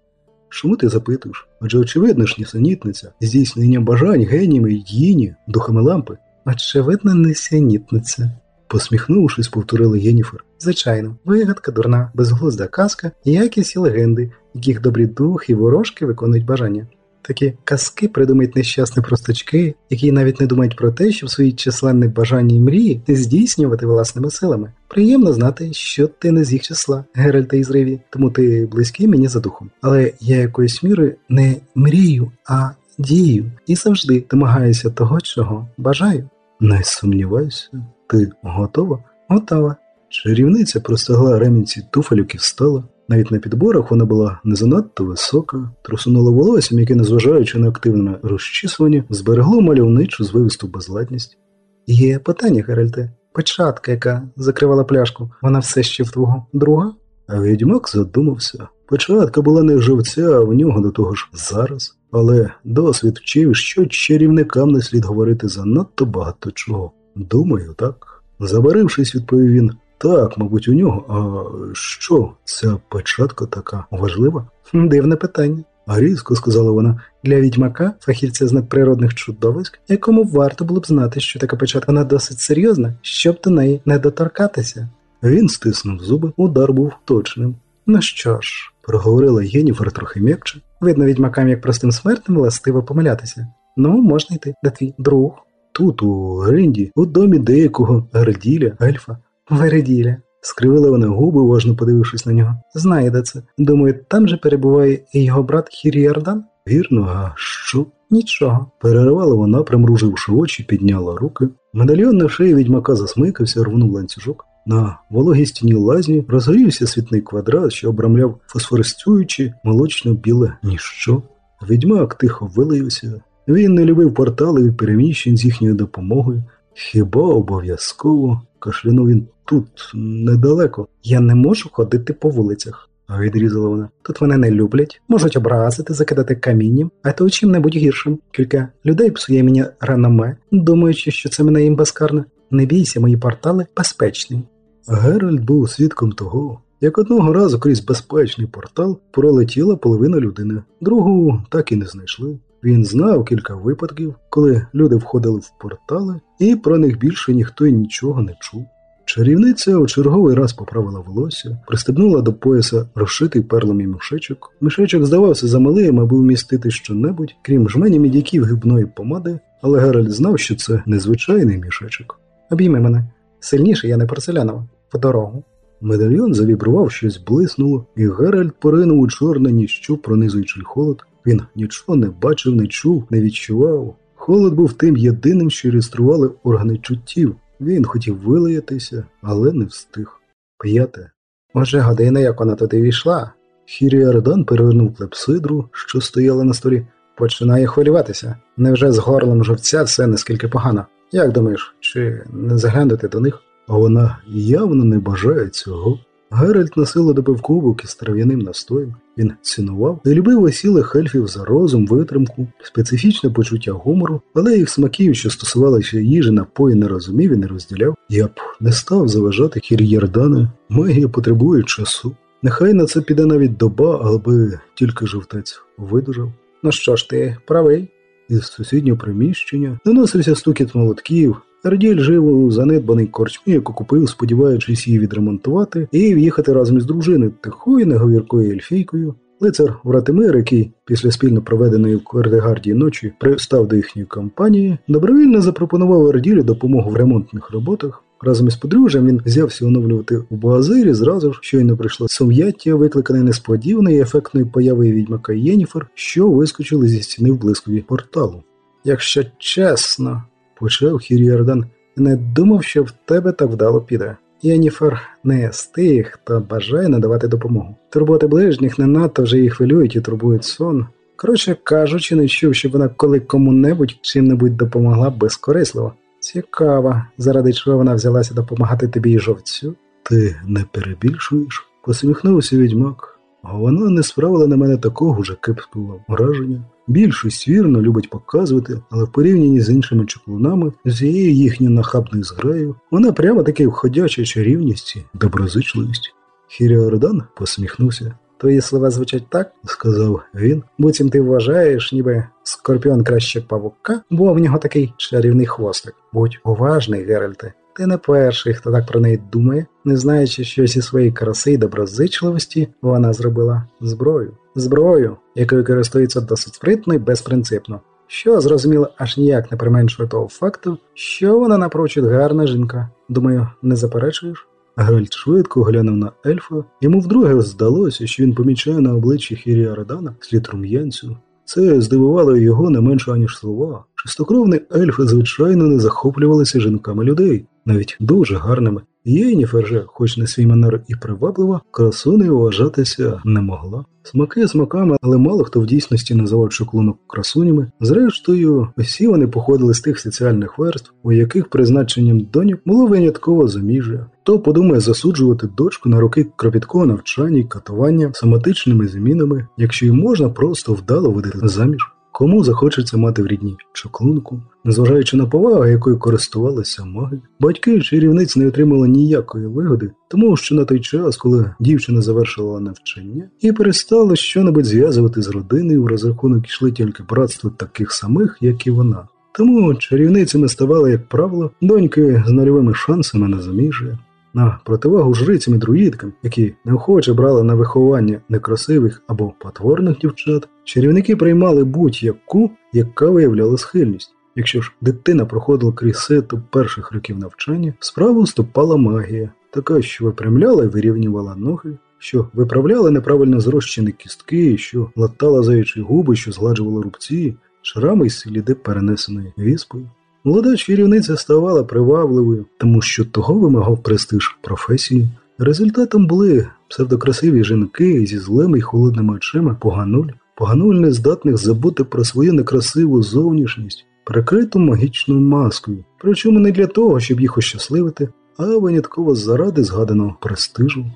Чому ти запитуєш? Адже очевидно ж нісенітниця, здійснення бажань геніями й їні, духами лампи. Очевидно, несенітниця. Посміхнувшись, повторила Єніфер. Звичайно, вигадка, дурна, безглузда казка, якісь і легенди, яких добрі духи і ворожки виконують бажання. Такі казки придумають нещасні простачки, які навіть не думають про те, щоб свої численні бажання і мрії здійснювати власними силами. Приємно знати, що ти не з їх числа, Геральта із Риві, тому ти близький мені за духом. Але я якоюсь мірою не мрію, а дію, і завжди домагаюся того, чого бажаю. Не сумнівайся, ти готова? Готова. Чарівниця простягла ремінці туфелюк і встала. Навіть на підборах вона була не занадто висока, трусунула волоссям, яке, незважаючи на активне розчісування, зберегло мальовничу звивисту безладність. Є питання, Геральте. Печатка, яка закривала пляшку, вона все ще в твого друга? А відьмак задумався. Початка була не живця, а в нього до того ж зараз. але досвід вчив, що чарівникам не слід говорити занадто багато чого. Думаю, так. Забарившись, відповів він. Так, мабуть, у нього. А що ця печатка така важлива? Дивне питання. Різко сказала вона. Для відьмака, фахівця з надприродних чудовиськ, якому варто було б знати, що така печатка вона досить серйозна, щоб до неї не доторкатися. Він стиснув зуби, удар був точним. Ну що ж, проговорила Єніфер трохи м'якше. видно, відьмакам як простим смертним властиво помилятися. Ну, можна йти, де твій друг. Тут, у Гринді, у домі деякого Гарділя, ельфа. Вереділя. Скривила вона губи, уважно подивившись на нього. Знає, де це. Думаю, там же перебуває і його брат Хір'ярдан? Вірно, а що? Нічого. Перервала вона, примруживши очі, підняла руки. Медальйон на шиї відьмака засмикався, рвнув ланцюжок. На вологій стіні лазні розгорівся світний квадрат, що обрамляв фосфорисцюючи молочно-біле ніщо. Відьмак тихо вилився. Він не любив порталів і переміщень з їхньою допомогою. Хіба обов'язково кашлянув він тут недалеко. Я не можу ходити по вулицях. Відрізала вона. Тут мене не люблять, можуть образити, закидати камінням, а то чим-небудь гіршим. Кілька людей псує мені реноме, думаючи, що це мене їм безкарно. Не бійся, мої портали безпечні. Геральт був свідком того, як одного разу крізь безпечний портал пролетіла половина людини, другу так і не знайшли. Він знав кілька випадків, коли люди входили в портали, і про них більше ніхто й нічого не чув. Чарівниця у черговий раз поправила волосся, пристебнула до пояса розшитий перлами мішечок. Мішечок здавався замалим, аби вмістити щонебудь, крім жмені мідяків губної помади, але Геральт знав, що це незвичайний мішечок. Обійми мене. Сильніше я не порцелянова. В дорогу. Медальйон завібрував, щось блиснуло, і Геральт поринув у чорне ніщо, пронизуючий холод. Він нічого не бачив, не чув, не відчував. Холод був тим єдиним, що реєстрували органи чуттів. Він хотів вилаятися, але не встиг. П'яте. Може, година, як вона туди війшла. Хіріардан перевернув клепсидру, що стояла на столі. Починає хвилюватися. Невже з горлом живця все наскільки погано? Як думаєш, чи не заглянути до них? Вона явно не бажає цього. Геральт насилу допив кубок із трав'яним настоєм. Він цінував і любив осілих ельфів за розум, витримку, специфічне почуття гумору, але їх смаків, що стосувалися їжі, напої, не розумів і не розділяв. Я б не став заважати Хір'ярдана. Магія потребує часу. Нехай на це піде навіть доба, аби тільки жовтець видужав. Ну що ж, ти правий. Із сусіднього приміщення доносився стукіт молотків. Арділь жив у занедбаній корчмі, яку купив, сподіваючись її відремонтувати, і в'їхати разом із дружиною тихою, неговіркою ельфійкою. Лицар Вратимир, який після спільно проведеної в Квердегардії ночі пристав до їхньої компанії, добровільно запропонував Арділю допомогу в ремонтних роботах. Разом із подружжям він взявся оновлювати у Боазирі зразу ж, щойно прийшло сум'яття, викликане несподіваною ефектною появою відьмака Єніфер, що вискочили зі стіни в блискові порталу. Якщо чесно, почав Хір'ярдан, не думав, що в тебе так вдало піде. Єніфер не з тих, хто бажає надавати допомогу. Турботи ближніх не надто вже їх хвилюють і турбують сон. Коротше кажучи, не чув, щоб вона коли кому-небудь чим-небудь допомогла безкорисливо. Цікаво, заради чого вона взялася допомагати тобі і жовцю? Ти не перебільшуєш? посміхнувся відьмак. Вона не справила на мене такого ж кепського враження. Більшість вірно любить показувати, але в порівнянні з іншими чеклунами, з цією їхньою нахабною зграєю, вона прямо таки входяча чарівність і доброзичливість. Хіріордан посміхнувся. Твої слова звучать так, сказав він. Буцім ти вважаєш, ніби скорпіон краще павука, бо в нього такий чарівний хвостик. Будь уважний, Геральте. Ти не перший, хто так про неї думає, не знаючи, що зі своєї краси і доброзичливості вона зробила зброю. Зброю, якою користується досить спритно і безпринципно. Що зрозуміло, аж ніяк не применшує того факту, що вона напрочуд гарна жінка. Думаю, не заперечуєш? Геральт швидко глянув на ельфа, йому вдруге здалося, що він помічає на обличчі Хіріардана слід рум'янцю. Це здивувало його не менше, аніж слова. Чистокровні ельфи, звичайно, не захоплювалися жінками людей, навіть дуже гарними. Єніфер же, хоч на свій манер і приваблива, красунею вважатися не могла. Смаки смаками, але мало хто в дійсності називав чаклунок красунями. Зрештою, всі вони походили з тих соціальних верств, у яких призначенням доньок було винятково заміжжя. Хто подумає засуджувати дочку на роки кропіткого навчання і катування соматичними змінами, якщо її можна просто вдало видати заміж. Кому захочеться мати в рідні чаклунку, незважаючи на повагу, якою користувалися маги, батьки чарівниць не отримали ніякої вигоди, тому що на той час, коли дівчина завершила навчання і перестала щонебудь зв'язувати з родиною, в розрахунок йшли тільки братство таких самих, як і вона. Тому чарівницями ставали, як правило, доньки з нульовими шансами на заміжжя. На противагу жрицям і друїдкам, які неохоче брали на виховання некрасивих або потворних дівчат, чарівники приймали будь-яку, яка виявляла схильність. Якщо ж дитина проходила крізь сито перших років навчання, в справу вступала магія, така, що випрямляла і вирівнювала ноги, що виправляла неправильно зрощені кістки, що латала заячі губи, що згладжувала рубці, шрами й сліди перенесеної віспою. Молода чарівниця ставала привабливою, тому що того вимагав престиж професії. Результатом були псевдокрасиві жінки зі злими й холодними очима погануль, погануль не здатних забути про свою некрасиву зовнішність, прикриту магічною маскою, причому не для того, щоб їх ощасливити, а винятково заради згаданого престижу.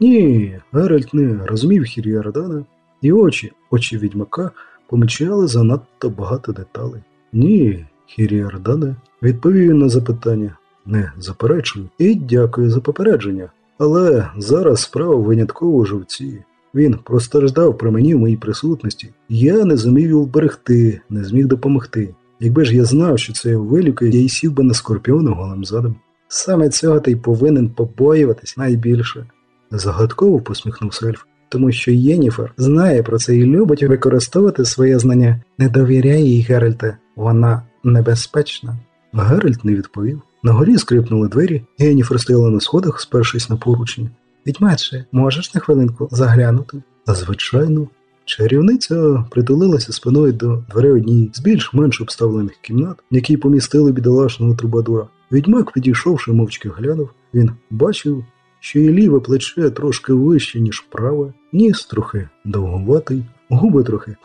Ні, Геральт не розумів Хір'ярдана, і очі, очі відьмака, помічали занадто багато деталей. Ні, Хіріардане, відповів на запитання. Не заперечую і дякую за попередження. Але зараз справа винятково жовці. Він простраждав при мені в моїй присутності. Я не зумів його вберегти, не зміг допомогти. Якби ж я знав, що це вилюкає, я й сів би на скорпіону голим задом. Саме цього ти й повинен побоюватись найбільше. Загадково посміхнувся ельф, тому що Єніфер знає про це і любить використовувати своє знання. Не довіряй їй, Геральте, вона небезпечна. Геральт не відповів. На горі скрипнули двері, Єніфер стояла на сходах, спершись на поручні. Відьмаче, можеш на хвилинку заглянути? Звичайно, чарівниця притулилася спиною до дверей однієї з більш-менш обставлених кімнат, в якій помістили бідолашного трубадура. Відьмак, підійшовши, мовчки глянув, він бачив, що її ліве плече трошки вище, ніж праве, ніс трохи довгуватий, губи трохи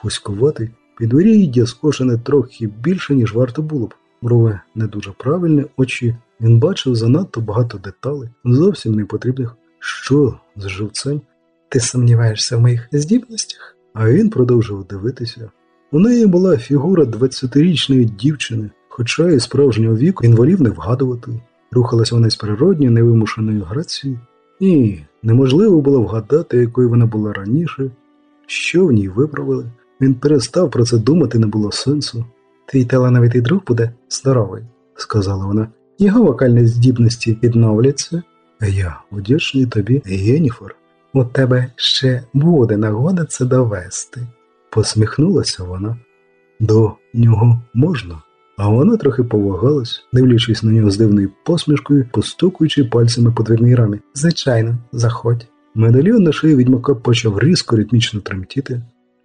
пуськуватий, підборіддя скошене трохи більше, ніж варто було б. Брови не дуже правильні, очі. Він бачив занадто багато деталей, зовсім непотрібних. Що з живцем? Ти сумніваєшся в моїх здібностях? А він продовжував дивитися. У неї була фігура 20-річної дівчини, хоча і справжнього віку він волів не вгадувати. Рухалась вона з природньою, невимушеною грацією. Ні, неможливо було вгадати, якою вона була раніше, що в ній виправили. Він перестав про це думати, не було сенсу. Твій талановитий друг буде здоровий, сказала вона. Його вокальні здібності відновляться. А я вдячний тобі, Єніфор. У тебе ще буде нагода це довести, посміхнулася вона. До нього можна. А вона трохи повагалась, дивлячись на нього з дивною посмішкою, постукуючи пальцями по дверній рамі. Звичайно, заходь. Медальйон на шиї відьмака почав різко ритмічно тремтіти.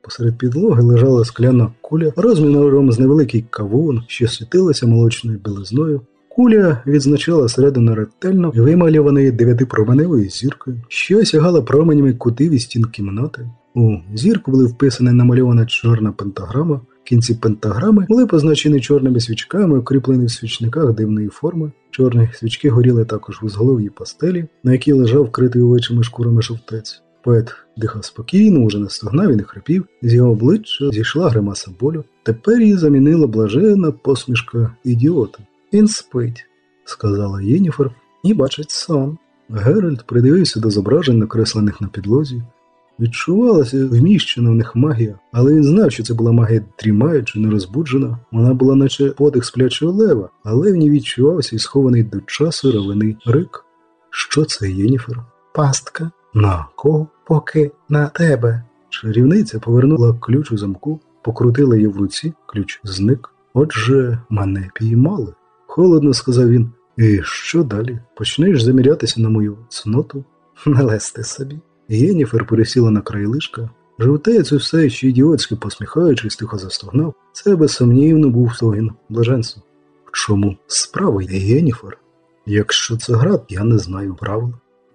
Посеред підлоги лежала скляна куля розміром з невеликий кавун, що світилася молочною білизною. Куля відзначала середину ретельно вималюваної дев'ятипроменевою зіркою, що осягала променями кутів і стін кімнати. У зірку були вписані намальована чорна пентаграма. Кінці пентаграми були позначені чорними свічками, укріплені в свічниках дивної форми. Чорні свічки горіли також в узголов'ї пастелі, на якій лежав вкритий овечими шкурами шовтець. Поет дихав спокійно, уже не стогнав і не хрипів, з його обличчя зійшла гримаса болю. Тепер її замінила блажена посмішка ідіота. Він спить, сказала Єніфер, і бачить сон. Геральт придивився до зображень, накреслених на підлозі. Відчувалася вміщена в них магія, але він знав, що це була магія дрімаюча, нерозбуджена. Вона була, наче подих сплячого лева, але в ній відчувався і схований до часу равений рик. Що це, Єніфер? Пастка. На кого? Поки на тебе. Чарівниця повернула ключ у замку, покрутила її в руці, ключ зник. Отже, мене піймали. Холодно сказав він. І що далі? Почнеш замірятися на мою цноту? Не лезти собі. Єніфер пересіла на край лишка. Жовтець усе ще ідіотськи посміхаючись, тихо застогнав. Це безсумнівно був стогін блаженства. В чому справа Єніфер? Якщо це град, я не знаю правил.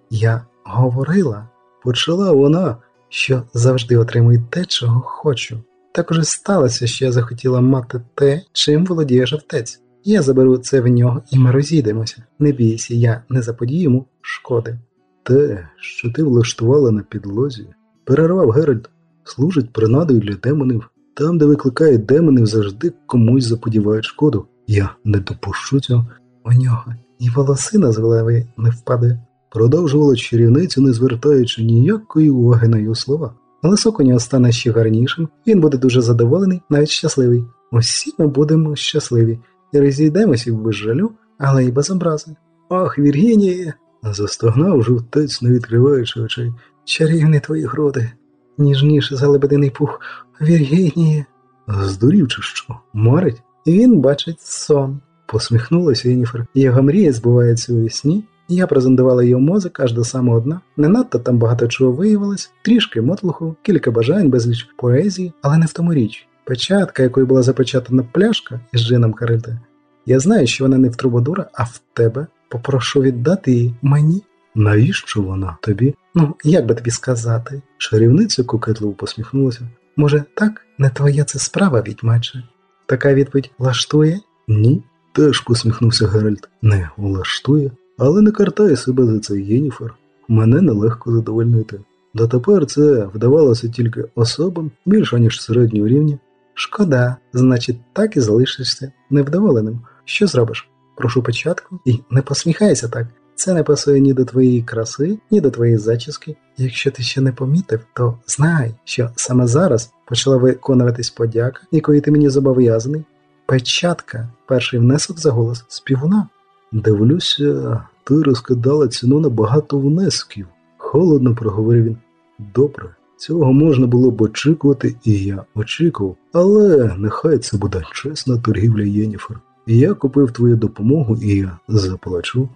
Я говорила, почала вона, що завжди отримую те, чого хочу. Так уже сталося, що я захотіла мати те, чим володіє жовтець. Я заберу це в нього і ми розійдемося. Не бійся, я не заподію шкоди. Те, що ти влаштувала на підлозі, перервав Геральт, служить принадою для демонів. Там, де викликають демонів, завжди комусь заподівають шкоду. Я не допущу цього. У нього і волосина з голови не впаде. Продовжувала чарівниця, не звертаючи ніякої уваги на його слова. У нього стане ще гарнішим, він буде дуже задоволений, навіть щасливий. Усі ми будемо щасливі і розійдемося без жалю, але й без образи. Ох, Віргінія! Застогнав жовтець, не відкриваючи очей. Чарівні твої груди, ніжніше за лебединий пух. Віргінія. Здурів чи що? Марить? Він бачить сон. Посміхнулася Єніфер. Його мрії збуваються у вісні. Я презентувала його мозок аж до саме одна. Не надто там багато чого виявилось, трішки мотлуху, кілька бажань, безліч поезії, але не в тому річ. Печатка, якою була запечатана пляшка із джином Карите. Я знаю, що вона не в трубодура, а в тебе. Попрошу віддати її мені. Навіщо вона тобі? Ну, як би тобі сказати? Чарівниця кокетливо посміхнулася. Може, так, не твоя це справа, відьмаче? Така відповідь влаштує? Ні, теж посміхнувся Геральт. Не влаштує, але не картає себе за це Єніфер. Мене нелегко задовольнити. Дотепер це вдавалося тільки особам більше, ніж середнього рівня. Шкода, значить, так і залишишся невдоволеним. Що зробиш? Прошу початку і не посміхайся так. Це не пасує ні до твоєї краси, ні до твоєї зачіски. Якщо ти ще не помітив, то знай, що саме зараз почала виконуватись подяка, якої ти мені зобов'язаний. Печатка, перший внесок за голос співуна. Дивлюся, ти розкидала ціну на багато внесків, холодно проговорив він. Добре, цього можна було б очікувати, і я очікував, але нехай це буде чесна торгівля Єніфер. Я купив твою допомогу і я заплачу.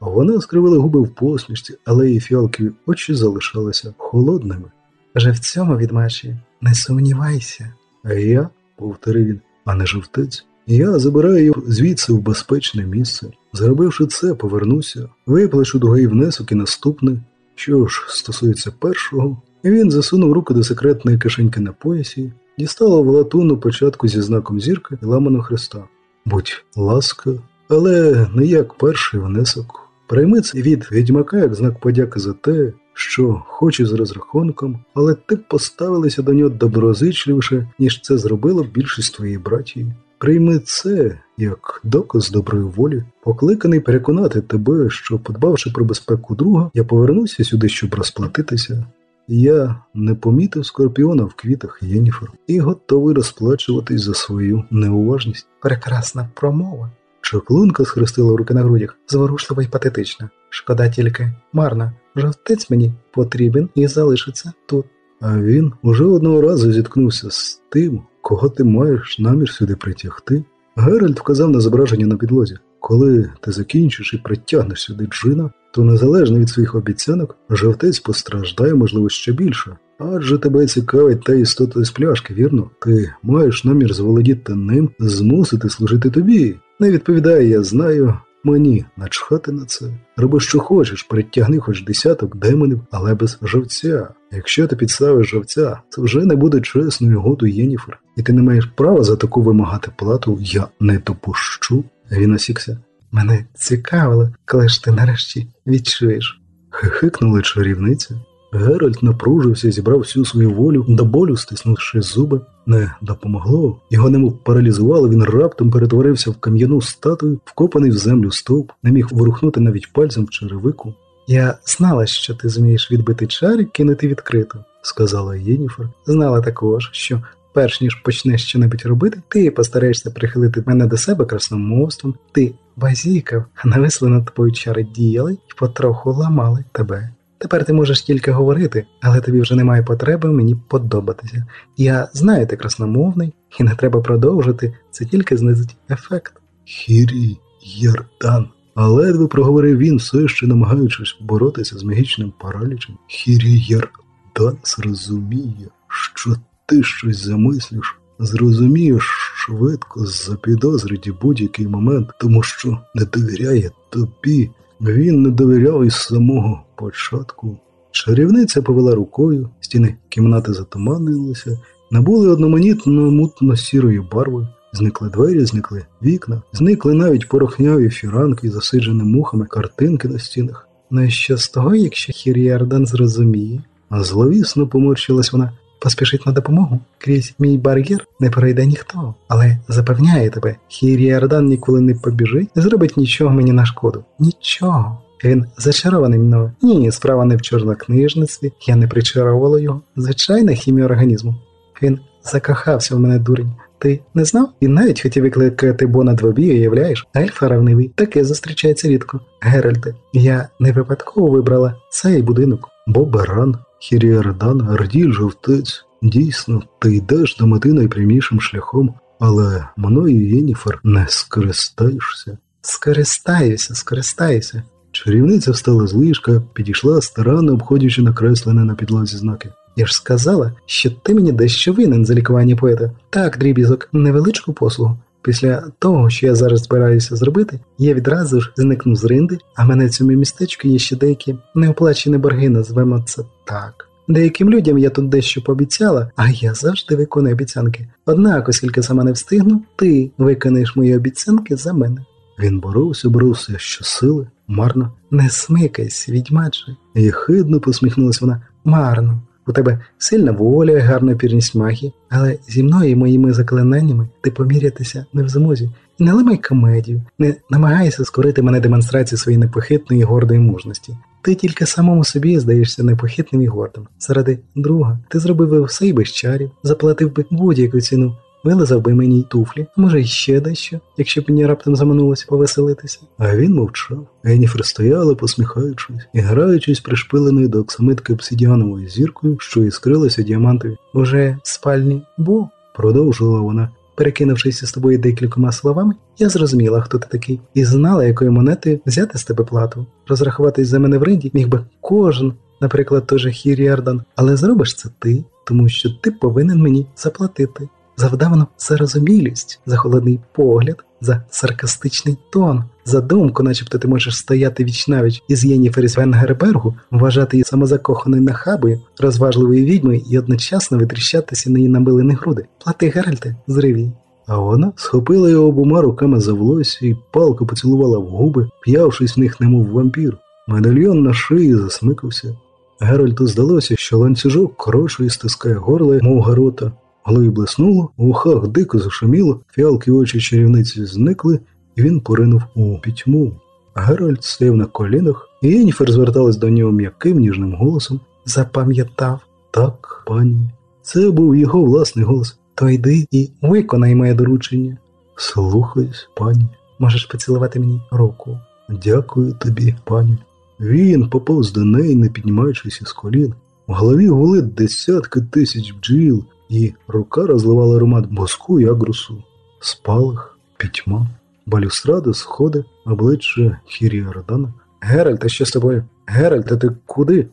Вона скривила губи в посмішці, але її фіалкові очі залишалися холодними. Вже в цьому відмачі не сумнівайся. А я, повторив він, а не жовтець. Я забираю їх звідси в безпечне місце. Зробивши це, повернуся, виплачу другий внесок і наступний. Що ж стосується першого, він засунув руку до секретної кишеньки на поясі, дістала в латунну початку зі знаком зірки і ламаного хреста. Будь ласка, але не як перший внесок. Прийми це від відьмака як знак подяки за те, що, хоч і з розрахунком, але ти поставилися до нього доброзичливіше, ніж це зробила більшість твоєї братії. Прийми це як доказ доброї волі, покликаний переконати тебе, що, подбавши про безпеку друга, я повернуся сюди, щоб розплатитися. Я не помітив скорпіона в квітах Єніфер і готовий розплачуватись за свою неуважність. Прекрасна промова. Чоклунка схрестила руки на грудях. Зворушлива й патетична. Шкода тільки марна. Жовтець мені потрібен і залишиться тут. А він уже одного разу зіткнувся з тим, кого ти маєш намір сюди притягти. Геральт вказав на зображення на підлозі. Коли ти закінчиш і притягнеш сюди джина, то незалежно від своїх обіцянок, жовтець постраждає, можливо, ще більше. Адже тебе цікавить та істота з пляшки, вірно? Ти маєш намір зволодіти ним, змусити служити тобі. Не відповідає, я знаю. Мені начхати на це. Роби, що хочеш, притягни хоч десяток демонів, але без жовця. Якщо ти підставиш жовця, це вже не буде чесною году Єніфер, і ти не маєш права за таку вимагати плату, я не допущу. Він осікся. Мене цікавило, коли ж ти нарешті відчуєш. Хихикнула чарівниця. Геральт напружився, зібрав всю свою волю, до болю стиснувши зуби. Не допомогло. Його немов паралізувало, він раптом перетворився в кам'яну статую, вкопаний в землю стовп, не міг ворухнути навіть пальцем в черевику. Я знала, що ти зумієш відбити чар і кинути відкрито, сказала Єніфер. Знала також, що перш ніж почнеш щонебудь робити, ти постараєшся прихилити мене до себе красномовством, ти базікав, нависли над тобою чари діяли і потроху ламали тебе. Тепер ти можеш тільки говорити, але тобі вже немає потреби мені подобатися. Я знаю, ти красномовний, і не треба продовжити, це тільки знизить ефект. Хірі Ярдан. Ледве проговорив він, все ще намагаючись боротися з магічним паралічем. Хірі Ярдан зрозуміє, що ти щось замислиш, зрозумієш швидко запідозрить будь-який момент, тому що не довіряє тобі. Він не довіряв із самого початку. Чарівниця повела рукою, стіни кімнати затуманилися, набули одноманітно мутно сірою барвою. Зникли двері, зникли вікна, зникли навіть порохняві фіранки, засиджені мухами, картинки на стінах. Ну і що з того, якщо Хір'ярдан зрозуміє? А зловісно поморщилась вона. поспішить на допомогу. Крізь мій бар'єр не пройде ніхто. Але запевняю тебе, Хіріардан ніколи не побіжить, не зробить нічого мені на шкоду. Нічого. Він зачарований мною. Ні, справа не в чорнокнижництві, я не причаровувала його. Звичайна хімія організму. Він закохався в мене дурень. Ти не знав? Він навіть хотів викликати Бо на двобій, уявляєш? Ельф, а ревнивий, таке зустрічається рідко. Геральте, я не випадково вибрала цей будинок. Бо Берран, Хіріардан, Арділь, жовтець. Дійсно, ти йдеш до мети найпрямішим шляхом, але мною, Єніфер, не скористаєшся. Скористаюся, скористаюся. Чарівниця встала з ліжка, підійшла старанно обходячи накреслене на підлозі знаки. Я ж сказала, що ти мені дещо винен за лікування поета. Так, дрібізок, невеличку послугу. Після того, що я зараз збираюся зробити, я відразу ж зникну з ринди, а мене в цьому містечку є ще деякі неоплачені борги, назвемо це так. Деяким людям я тут дещо пообіцяла, а я завжди виконую обіцянки. Однак, оскільки сама не встигну, ти виконаєш мої обіцянки за мене. Він боровся, боровся щосили, марно. Не смикайся, відьмаче. Єхидно посміхнулась вона. Марно. У тебе сильна воля, гарна пірність магії, але зі мною і моїми заклинаннями ти помірятися не в змозі. І не ламай комедію, не намагайся скорити мене демонстрацією своєї непохитної і гордої мужності. Ти тільки самому собі здаєшся непохитним і гордим. Заради друга ти зробив би все й без чарів, заплатив би будь-яку ціну, вилизав би мені й туфлі, а може й ще дещо, якщо б мені раптом заманулося повеселитися. А він мовчав. Еніфер стояла, посміхаючись, і граючись пришпиленою до оксамитки обсидіановою зіркою, що іскрилася діамантові. Уже в спальні, бо, Продовжувала вона. перекинувшись з тобою декількома словами, я зрозуміла, хто ти такий, і знала, якої монети взяти з тебе плату. Розрахуватись за мене в ринді міг би кожен, наприклад, той же Хіріардан, але зробиш це ти, тому що ти повинен мені заплатити. За вдавану зарозумілість, за холодний погляд, за саркастичний тон, за думку, начебто ти можеш стояти вічнавіч із з Венгербергу, вважати її самозакоханою нахабою, розважливою відьмою і одночасно витріщатися на її намилені груди. Плати, Геральте, зривій. А вона схопила його обома руками за волосся і палко поцілувала в губи, п'явшись в них, немов вампір. Медальйон на шиї засмикався. Геральту здалося, що ланцюжок коротший стискає горло, мов гарота. Голові блиснуло, у ухах дико зашуміло, фіалки очі чарівниці зникли, і він поринув у пітьму. Геральт стояв на колінах, і Єніфер зверталась до нього м'яким ніжним голосом. Запам'ятав, Так, пані. Це був його власний голос. то йди і виконай моє доручення. Слухаюсь, пані. Можеш поцілувати мені руку. Дякую тобі, пані. Він поповз до неї, не піднімаючись із колін. В голові гули десятки тисяч бджіл, і рука розливала аромат бузку і агрусу. Спалах, пітьма, балюстради, сходи, обличчя Хіріардана. Геральт, а що з тобою? Геральт, а ти куди?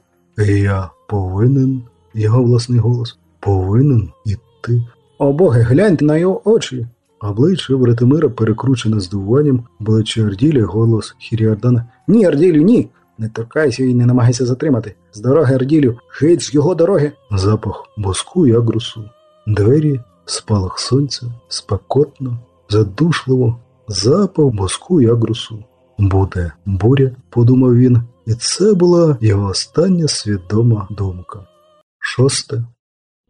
Я повинен, його власний голос, повинен іти. О боги, гляньте на його очі. Обличчя Братимира перекручене здивуванням, обличчя Арділі, голос Хіріардана. Ні, Арділю, ні. Не торкайся і не намагайся затримати. З дороги Арділю, геть з його дороги. Запах боску і агрусу. Двері, спалах сонця, спекотно, задушливо, запах боску і агрусу. Буде буря, подумав він, і це була його остання свідома думка. Шосте.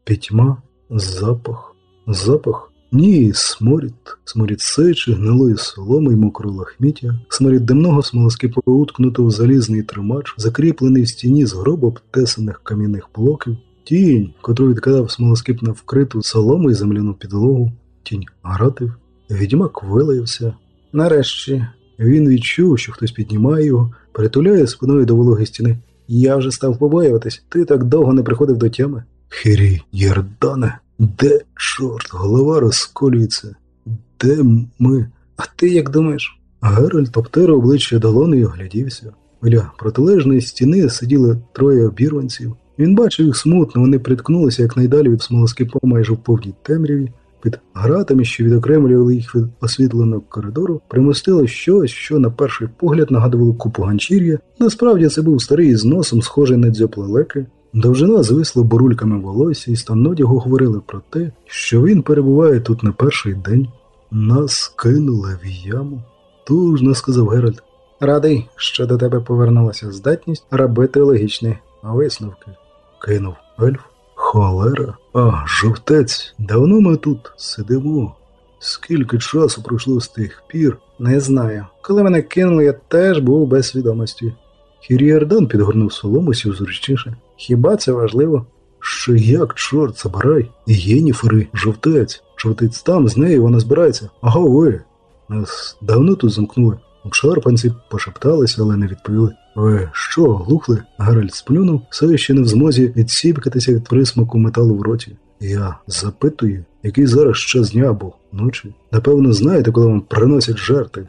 Пітьма, запах, запах. Ні, сморід, сморід сечі, гнилої соломи й мокрого лахміття, сморід димного смолоскипа уткнутого в залізний тримач, закріплений в стіні з гробу обтесаних кам'яних блоків, тінь, котру відкидав смолоскип на вкриту солому й земляну підлогу, тінь гратив, відьмак вилаявся. Нарешті. Він відчув, що хтось піднімає його, притуляє спиною до вологи стіни. Я вже став побоюватись. Ти так довго не приходив до тями. Хірі, Єрдане, де, чорт, голова розколюється? Де ми? А ти як думаєш? Геральт обтер обличчя долоною оглядівся. Біля протилежної стіни сиділи троє обірванців. Він бачив їх смутно, вони приткнулися якнайдалі від смолоскипа майже в повній темряві. Під гратами, що відокремлювали їх від освітленого коридору, примостило щось, що на перший погляд нагадувало купу ганчір'я. Насправді це був старий з носом, схожий на дзьоб лелеки. Довжина звисла бурульками волосся, і станодягу говорили про те, що він перебуває тут не перший день. Нас кинули в яму. Тужно, сказав Геральт. Радий, що до тебе повернулася здатність робити логічні висновки. Кинув ельф. Холера, а, жовтець, давно ми тут сидимо. Скільки часу пройшло з тих пір? Не знаю. Коли мене кинули, я теж був без свідомості. Хіріардан підгорнув солому сів зручніше. Хіба це важливо? Ще як, чорт, забирай. Єніфер і Жовтець. Жовтець там, з нею вона збирається. Ага, ви. Нас давно тут замкнули. Обшарпанці пошепталися, але не відповіли. Ви що, глухли? Гаральд сплюнув, все ще не в змозі відсіпкатися від присмаку металу в роті. Я запитую, який зараз час дня або ночі. Напевно, знаєте, коли вам приносять жарти.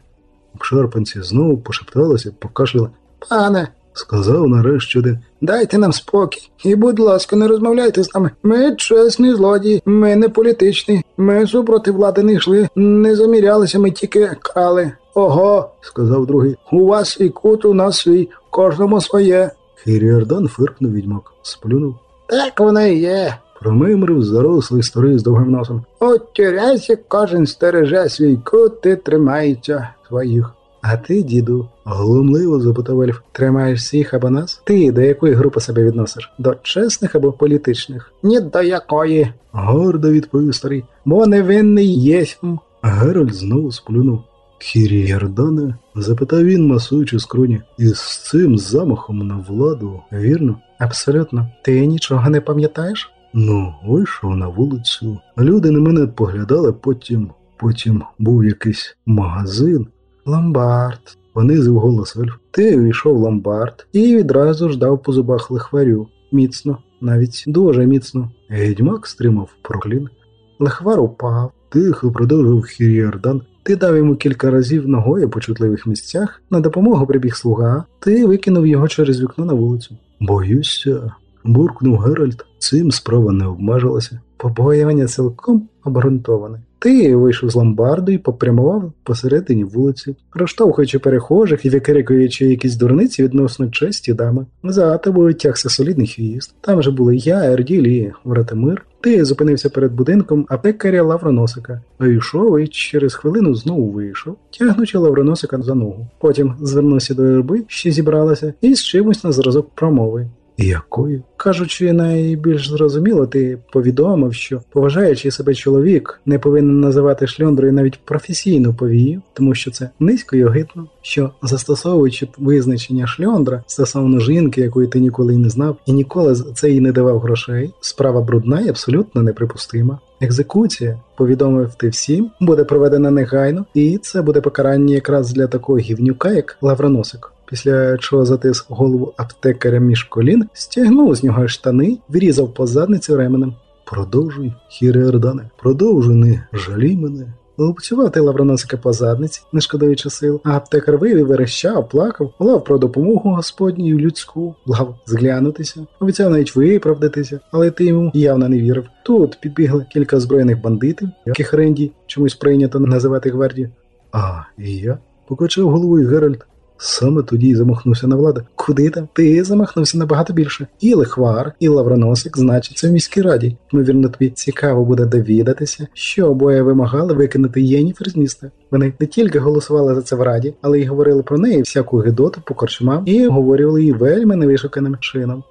Обшарпанці знову пошепталися, покашляли. Пане, Сказав нарешті один. дайте нам спокій. І, будь ласка, не розмовляйте з нами. Ми чесні злодії, ми не політичні. Ми супроти влади не йшли, не замірялися, ми тільки крали. Ого, сказав другий. У вас свій кут, у нас свій, кожному своє. Хіріардан фиркнув відьмак, сплюнув. Так воно і є. Промимрив зарослий старий з довгим носом. У тюрязі кожен стереже свій кут і тримається своїх. А ти, діду, Глумливо запитав ельф. тримаєш всіх або нас? Ти до якої групи себе відносиш? До чесних або політичних? Ні до якої. Гордо відповів старий. Бо невинний єсмь. Геральт знову сплюнув. Хіріардане? запитав він, масуючи скроні. І з цим замахом на владу, вірно? Абсолютно. Ти нічого не пам'ятаєш? Ну, вийшов на вулицю. Люди на мене поглядали, потім, потім був якийсь магазин. Ломбард. Понизив голос ельф. Ти увійшов ломбард і відразу ж дав по зубах лихварю. Міцно, навіть дуже міцно. Відьмак стримав проклін. Лихвар упав. Тихо продовжив Хіріардан. Ти дав йому кілька разів ногою по чутливих місцях. На допомогу прибіг слуга. Ти викинув його через вікно на вулицю. Боюся, буркнув Геральт. Цим справа не обмежилася. Побоювання цілком обґрунтоване. Ти вийшов з ломбарду і попрямував посередині вулиці, розштовхуючи перехожих і викрикуючи якісь дурниці відносно честі дами. За тобою тягся солідний хвіст. Там же були я, Ерділь і Вратимир. Ти зупинився перед будинком аптекаря Лавроносика, вийшов і через хвилину знову вийшов, тягнучи Лавроносика за ногу. Потім звернувся до юрби, що зібралася, і з чимось на зразок промови. Якою? Кажучи, найбільш зрозуміло, ти повідомив, що поважаючи себе чоловік, не повинен називати шльондрою навіть професійну повію, тому що це низько й огидно, що застосовуючи визначення шльондра стосовно жінки, якої ти ніколи й не знав, і ніколи за це їй не давав грошей, справа брудна і абсолютно неприпустима. Екзекуція, повідомив ти всім, буде проведена негайно, і це буде покарання якраз для такого гівнюка, як Лавроносик. Після чого затис голову аптекаря між колін, стягнув з нього штани, врізав по задниці ременем. Продовжуй, Хіріардане, продовжуй, не жалій мене. Лупцював ти Лавроносика по задниці, не шкодуючи сил, а аптекар вивів, верещав, плакав, волав про допомогу господню і людську, благав зглянутися, обіцяв навіть виправдатися, але ти йому явно не вірив. Тут підбігли кілька збройних бандитів, яких Ренді чомусь прийнято називати гвардію. А, і я? Покачав головою Геральт. Саме тоді й замахнувся на владу. Куди там? Ти замахнувся набагато більше. І лихвар, і лавроносик значиться в міській раді. Ймовірно, тобі цікаво буде довідатися, що обоє вимагали викинути Єніфер з міста. Вони не тільки голосували за це в раді, але й говорили про неї всяку гидоту по корчмам і обговорювали її вельми невишуканим чином.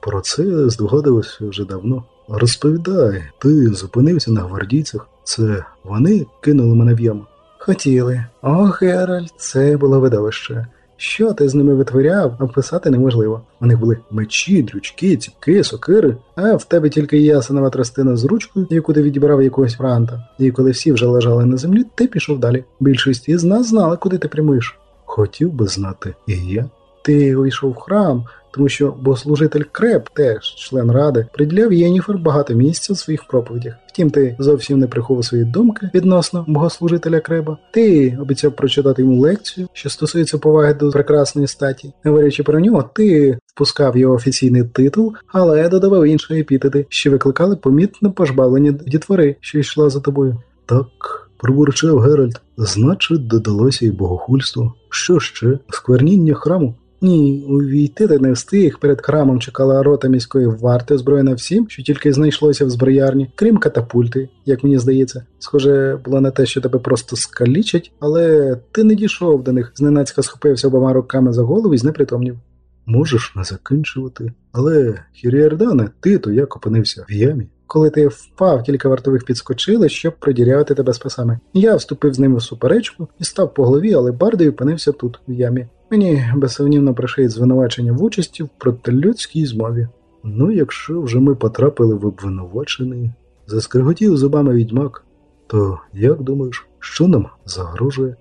Про це здогадувався вже давно. Розповідай, ти зупинився на гвардійцях. Це вони кинули мене в яму. Хотіли. О, Геральт, це було видовище. Що ти з ними витворяв, описати неможливо. У них були мечі, дрючки, ціпки, сокири, а в тебе тільки ясенова тростина з ручкою, яку ти відібрав якогось франта. І коли всі вже лежали на землі, ти пішов далі. Більшість із нас знала, куди ти прямуєш. Хотів би знати і я. Ти увійшов в храм, тому що богослужитель Креп, теж член ради, приділяв Єніфер багато місця у своїх проповідях. Втім, ти зовсім не приховував свої думки відносно богослужителя Крепа. Ти обіцяв прочитати йому лекцію, що стосується поваги до прекрасної статі. Говорячи про нього, ти впускав його офіційний титул, але додавав інші епітети, що викликали помітне пожбавлення дітвори, що йшла за тобою. Так, пробурчав Геральт. Значить, додалося й богохульство. Що ще? Скверніння храму? Ні, увійти ти не встиг. Перед храмом чекала рота міської варти, озброєна всім, що тільки знайшлося в зброярні, крім катапульти, як мені здається. Схоже, було на те, що тебе просто скалічать, але ти не дійшов до них, зненацька схопився обома руками за голову і знепритомнів. можеш не закінчувати. Але, Хіріардане, ти то як опинився в ямі? Коли ти впав, кілька вартових підскочили, щоб продірявити тебе спасами. Я вступив з ними в суперечку і став по голові, але бардою опинився тут, в ямі. Мені безсумнівно пришиють звинувачення в участі в протилюдській змові. Ну, якщо вже ми потрапили в обвинувачений, заскриготів зубами відьмак, то як думаєш, що нам загрожує?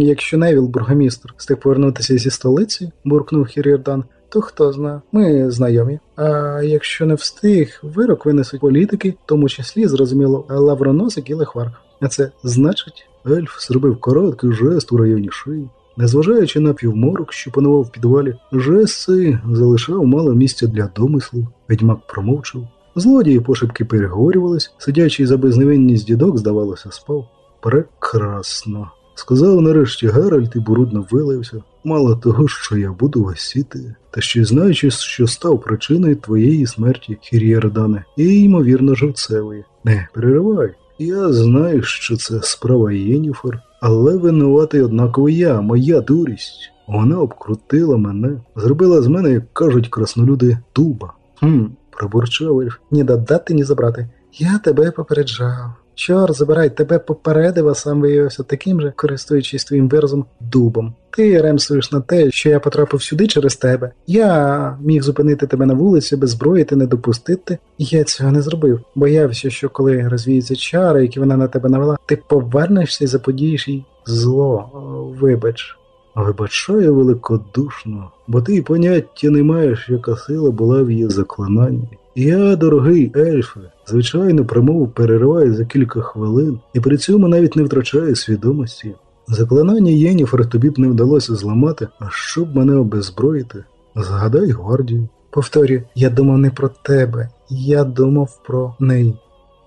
Якщо Невіл, бургомістр, встиг повернутися зі столиці, буркнув Хірірдан, то хто зна, ми знайомі. А якщо не встиг, вирок винесуть політики, в тому числі, зрозуміло, Лавроносик і Лехвар. А це значить, Ельф зробив короткий жест у районі шиї. Незважаючи на півморок, що панував в підвалі, жест залишав мало місця для домислів. Відьмак промовчав. Злодії пошепки переговорювались, сидячий за безневинність дідок, здавалося, спав. Прекрасно. Сказав нарешті Геральт і бурудно вилився. Мало того, що я буду висіти, та ще й знаючи, що став причиною твоєї смерті, Хір'єрдане, і, ймовірно, живцевої. Не переривай. Я знаю, що це справа Єніфер, але винуватий однаково я, моя дурість. Вона обкрутила мене, зробила з мене, як кажуть краснолюди, дуба. хм, Пробурчав ельф. ні додати, ні забрати. Я тебе попереджав. Чор, забирай, тебе попередив, а сам виявився таким же, користуючись твоїм виразом, дубом. Ти ремсуєш на те, що я потрапив сюди через тебе. Я міг зупинити тебе на вулиці, без зброї ти не допустити. Я цього не зробив. Боявся, що коли розвіються чари, які вона на тебе навела, ти повернешся і заподієш їй зло. Вибач. Вибачаю великодушно, бо ти поняття не маєш, яка сила була в її заклинанні. Я, дорогий ельфе, звичайно, промову перериваю за кілька хвилин і при цьому навіть не втрачаю свідомості. Заклинання Єніфер тобі б не вдалося зламати, а щоб мене обезброїти. Згадай гвардію. Повторюю, я думав не про тебе, я думав про неї.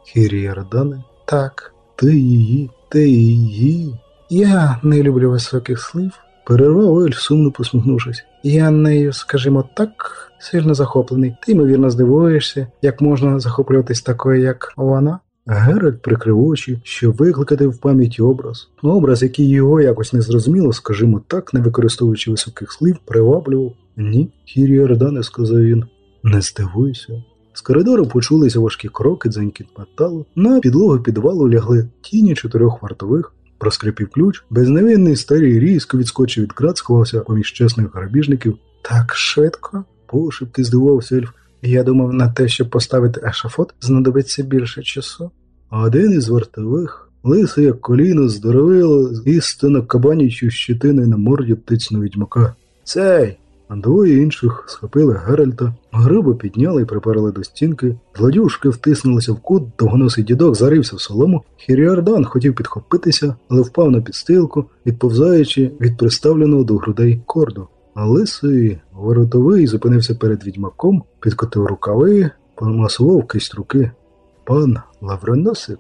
Хіріардане, Так, ти її, ти її. я не люблю високих слів. Перервав ельф, сумно посміхнувшись. Я нею, скажімо так, сильно захоплений. Ти, ймовірно, здивуєшся, як можна захоплюватись такою, як вона. Геральт прикрив очі, щоб викликати в пам'яті образ. Образ, який його якось незрозуміло, скажімо так, не використовуючи високих слів, приваблював. Ні, Хірі Ордане, сказав він. Не здивуйся. З коридору почулися важкі кроки, дзенькіт металу. На підлогу підвалу лягли тіні чотирьох вартових. Проскрипів ключ, безневинний старий різко відскочив від крат, сховався поміж чесних грабіжників. Так швидко. Пошепки здивувався ельф. Я думав, на те, щоб поставити ешафот, знадобиться більше часу. А один із вартових, лисий як коліно, здоровило, істинно кабанічою щитиною на морді тицьну відьмака. Цей! А двоє інших схопили Геральта, грубо підняли і приперли до стінки. Злодюшки втиснулися в кут, довгоносий дідок зарився в солому. Хіріардан хотів підхопитися, але впав на підстилку, відповзаючи від приставленого до грудей корду. А лисий, воротовий, зупинився перед відьмаком, підкотив рукави, помасував кисть руки. Пан Лавроносик,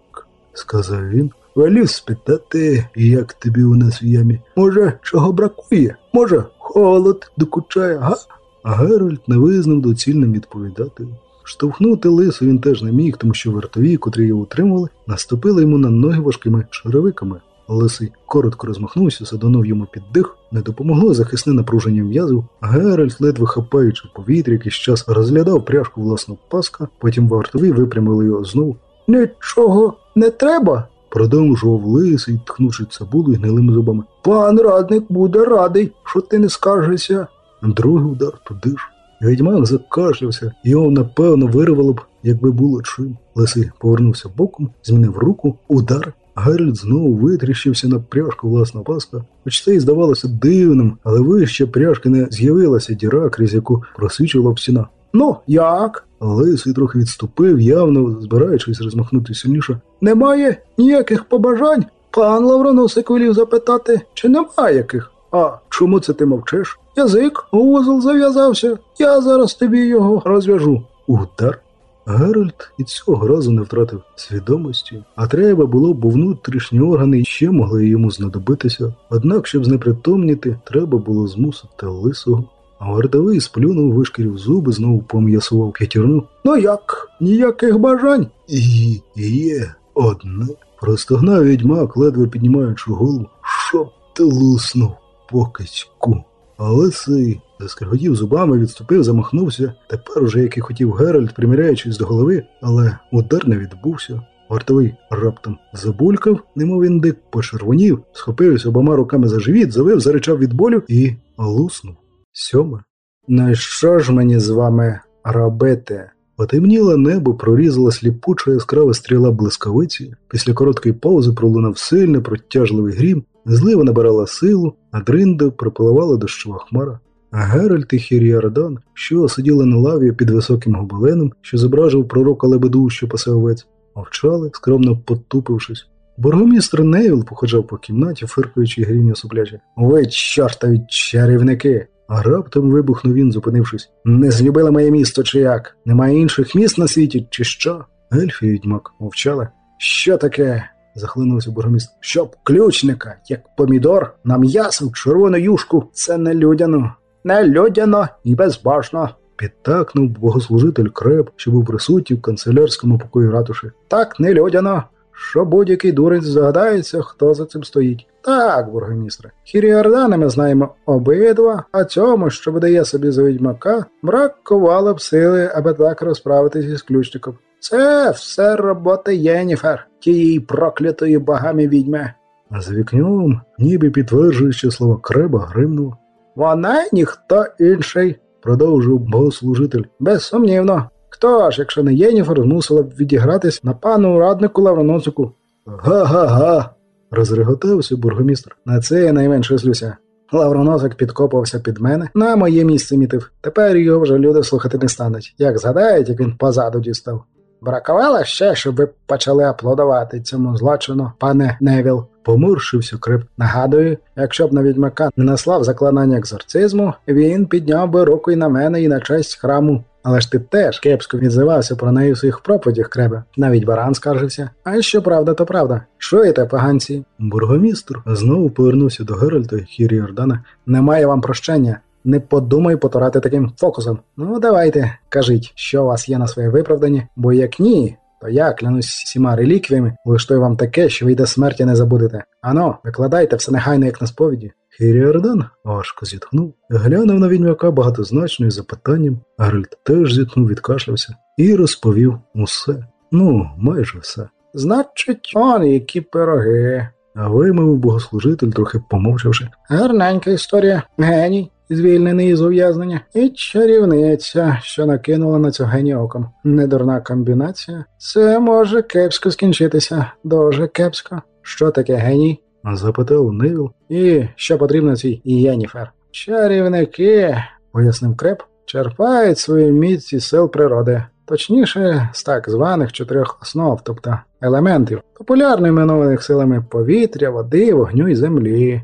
сказав він, велів спитати, як тобі у нас в ямі. Може, чого бракує? Може, холод докучає, га? А Геральт не визнав доцільним відповідати. Штовхнути лису він теж не міг, тому що вартові, котрі його утримували, наступили йому на ноги важкими черевиками. Лисий коротко розмахнувся, садонув йому під дих, не допомогло захисне напруження м'язів. Геральт, ледве хапаючи повітря, якийсь час розглядав пряжку власного паска, потім вартові випрямили його знову. Нічого не треба, продовжував лисий, тхнувши цибулю гнилими зубами. Пан радник буде радий, що ти не скаржишся. Другий удар туди ж. Відьмак закашлявся, його напевно вирвало б, якби було чим. Лисий повернувся боком, змінив руку, удар. Геральт знову витріщився на пряжку власного паска, хоч це й здавалося дивним, але вище пряжки не з'явилася діра, крізь яку просвічувала б стіна. Ну, як? Лисий трохи відступив, явно збираючись розмахнути сильніше. Немає ніяких побажань. Пан Лавроносик велів запитати, чи немає яких. А чому це ти мовчиш? Язик, вузол зав'язався. Я зараз тобі його розв'яжу. Удар. Геральт і цього разу не втратив свідомості, а треба було, бо внутрішні органи ще могли йому знадобитися. Однак, щоб знепритомніти, треба було змусити лисого. А вартовий сплюнув, вишкірів зуби, знову пом'ясував п'ятірну. Ну як? Ніяких бажань? І є одне. Простогнав відьмак, ледве піднімаючи голову, щоб ти луснув покицьку. Але цей заскриготів зубами, відступив, замахнувся. Тепер уже, як і хотів Геральт, приміряючись до голови, але удар не відбувся. Вартовий раптом забулькав, немов він дик, почервонів, схопився обома руками за живіт, завив, заричав від болю і луснув. Сьоме. Ну що ж мені з вами робити? Потемніле небо, прорізала сліпуча яскрава стріла блискавиці. Після короткої паузи пролунав сильний, протяжливий грім, злива набирала силу, а до Рінда припливала дощова хмара. Геральт і Хіріардан, що сиділи на лаві під високим гобеленом, що зображував пророка Лебеду, що пасе овець, мовчали, скромно потупившись. Бургомістр Невіл походжав по кімнаті, фиркаючи і грізно сопучи. Ви, чортові чарівники! А раптом вибухнув він, зупинившись. Не злюбили моє місто чи як? Немає інших міст на світі, чи що? Ельф і відьмак мовчали. Що таке? захлинувся бургомістр. Щоб ключника, як помідор, на м'ясо червону юшку, це не людяно. Не людяно і безбожно. Підтакнув богослужитель креп, що був присутній в канцелярському покої ратуші. Так не людяно, що будь-який дурець здогадається, хто за цим стоїть. Так, бургомістре, Хіріордана ми знаємо обидва, а цьому, що видає собі за відьмака, бракувало б сили, аби так розправитися із ключником. Це все робота Єніфер, тієї проклятої богами відьми. А з вікнем, ніби підтверджуючи слова креба, гримнуло. Вона ніхто інший, продовжив богослужитель. Безсумнівно. Хто ж, якщо не Єніфер, змусила б відігратись на пану раднику Лавроноцику? Га-га-га. розреготався бургомістр. На це я найменше злюся. Лавроносик підкопався під мене, на моє місце мітив. Тепер його вже люди слухати не стануть. Як згадають, як він позаду дістав. Бракувало ще, щоб ви почали аплодувати цьому злочину, пане Невіл. Поморщився креп. Нагадую, якщо б на відьмака не наслав заклинання екзорцизму, він підняв би руку і на мене, і на честь храму. Але ж ти теж кепсько відзивався про неї в своїх проповідях кребе. Навіть баран скаржився. А що правда, то правда. Чуєте, поганці? Бургомістр знову повернувся до Геральта і. Немає вам прощення. Не подумай потурати таким фокусом. Ну, давайте, кажіть, що у вас є на своє виправдання, бо як ні, то я клянусь всіма реліквіями, влаштую вам таке, що ви до смерті не забудете. Ано, викладайте все негайно, як на сповіді. Хіріардан важко зітхнув, глянув на відьмака багатозначно із запитанням, Геральт теж зітхнув, відкашлявся і розповів усе. Ну, майже все. Значить, он які пироги. А вимовив богослужитель, трохи помовчавши. Гарненька історія. Геній, звільнений із ув'язнення, і чарівниця, що накинула на цю гені оком. Недурна комбінація. Це може кепсько скінчитися. Дуже кепсько. Що таке геній? запитав Невіл. І що потрібно цій Єніфер? Чарівники, пояснив креп, черпають свою міць із сил природи. Точніше, з так званих чотирьох основ, тобто елементів, популярно іменованих силами повітря, води, вогню і землі.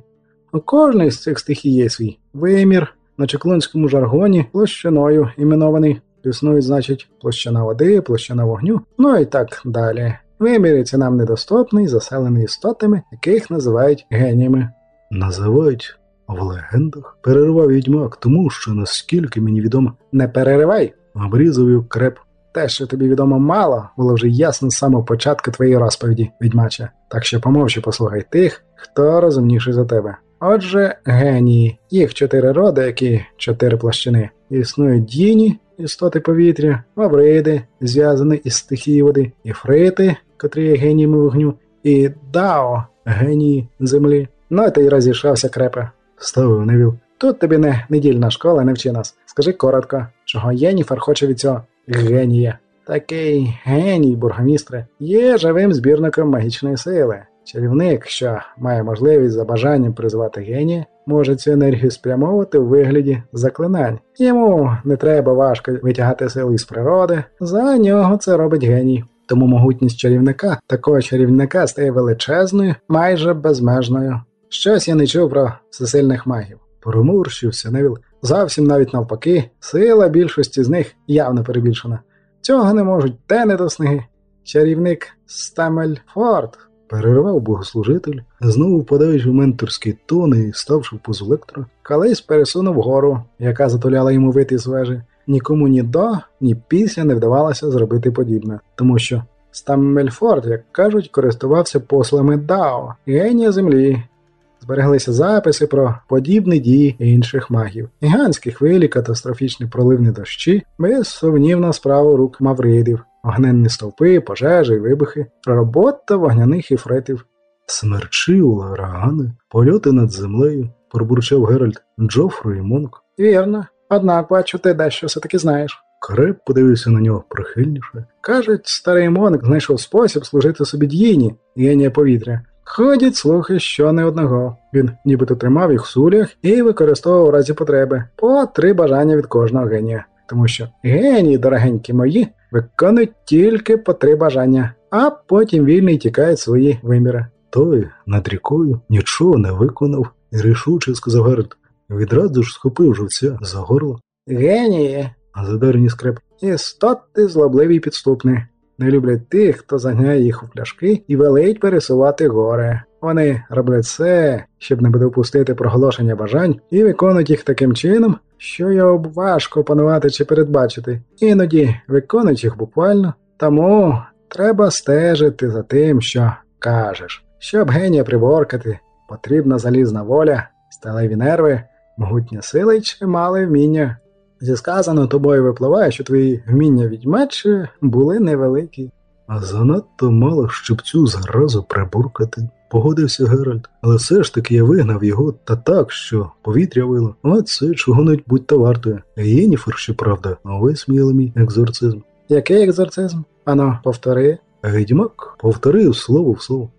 У кожної з цих стихій є свій вимір, на чеклунському жаргоні площиною іменований. Існують, значить, площина води, площина вогню, ну і так далі. Виміриться нам недоступний, заселений істотами, яких називають геніями. Називають в легендах, перервав відьмак, тому що наскільки мені відомо, не переривай, обрізав креп. Те, що тобі відомо мало, було вже ясно з самого початку твоєї розповіді, відьмача. Так що помовчи послухай тих, хто розумніший за тебе. Отже, генії, їх чотири роди, які чотири площини. Існують діні, істоти повітря, вавриди, зв'язані із стихії води, іфрити, котрі є геніями вогню, і дао, генії землі. Ну, і ти й розійшовся крепе, ставив Невіл. Тут тобі не недільна школа, не вчи нас. Скажи коротко, чого Єніфер хоче від цього генія. Такий геній, бургомістре, є живим збірником магічної сили. Чарівник, що має можливість за бажанням призвати генія, може цю енергію спрямовувати у вигляді заклинань. Йому не треба важко витягати сили з природи, за нього це робить геній. Тому могутність чарівника, такого чарівника стає величезною, майже безмежною. Щось я не чув про всесильних магів. Промурщився Невіл. Зовсім навіть навпаки, сила більшості з них явно перебільшена. Цього не можуть те до сниги. Чарівник Стамельфорд перервав богослужитель, знову впадаючи в менторський тон і ставши в позу лектора, колись пересунув гору, яка затуляла йому вити з вежі. Нікому ні до, ні після не вдавалося зробити подібне, тому що Стаммельфорд, як кажуть, користувався послугами Дао, генія землі. Збереглися записи про подібні дії інших магів. Гігантські хвилі, катастрофічні проливні дощі, безсумнівна справа рук маридів, огненні стовпи, пожежі вибухи, робота вогняних іфритів. Смерчі, урагани, польоти над землею, пробурчав Геральт, Джоффрі Монк. Вірно. Однак, бачу, ти дещо все-таки знаєш. Креп подивився на нього прихильніше. Кажуть, старий Монк знайшов спосіб служити собі д'їні, генія повітря. Ходять слухи, що не одного. Він нібито тримав їх в сулях і використовував у разі потреби по три бажання від кожного генія. Тому що генії, дорогенькі мої, виконують тільки по три бажання, а потім вільний тікають свої виміри. Той над рікою нічого не виконав і рішуче сказав Геральт. Відразу ж схопив живця за горло, Генії, а задарені скреп. істоти злобливі й підступні. Не люблять тих, хто заганяє їх у пляшки і велить пересувати гори. Вони роблять все, щоб не допустити проголошення бажань, і виконують їх таким чином, що його важко опанувати чи передбачити. Іноді виконують їх буквально. Тому треба стежити за тим, що кажеш. Щоб генія приборкати, потрібна залізна воля, сталеві нерви, могутня сила й чимале вміння. Зі сказаного тобою випливає, що твої вміння відьмачі були невеликі. А занадто мало щоб цю заразу прибуркати. Погодився Геральт, але все ж таки я вигнав його та так, що повітря вило. А це чого-небудь та вартує. Єніфер, щоправда, новий смілий мій екзорцизм. Який екзорцизм? Ано, повтори. Відьмак повторив слово в слово.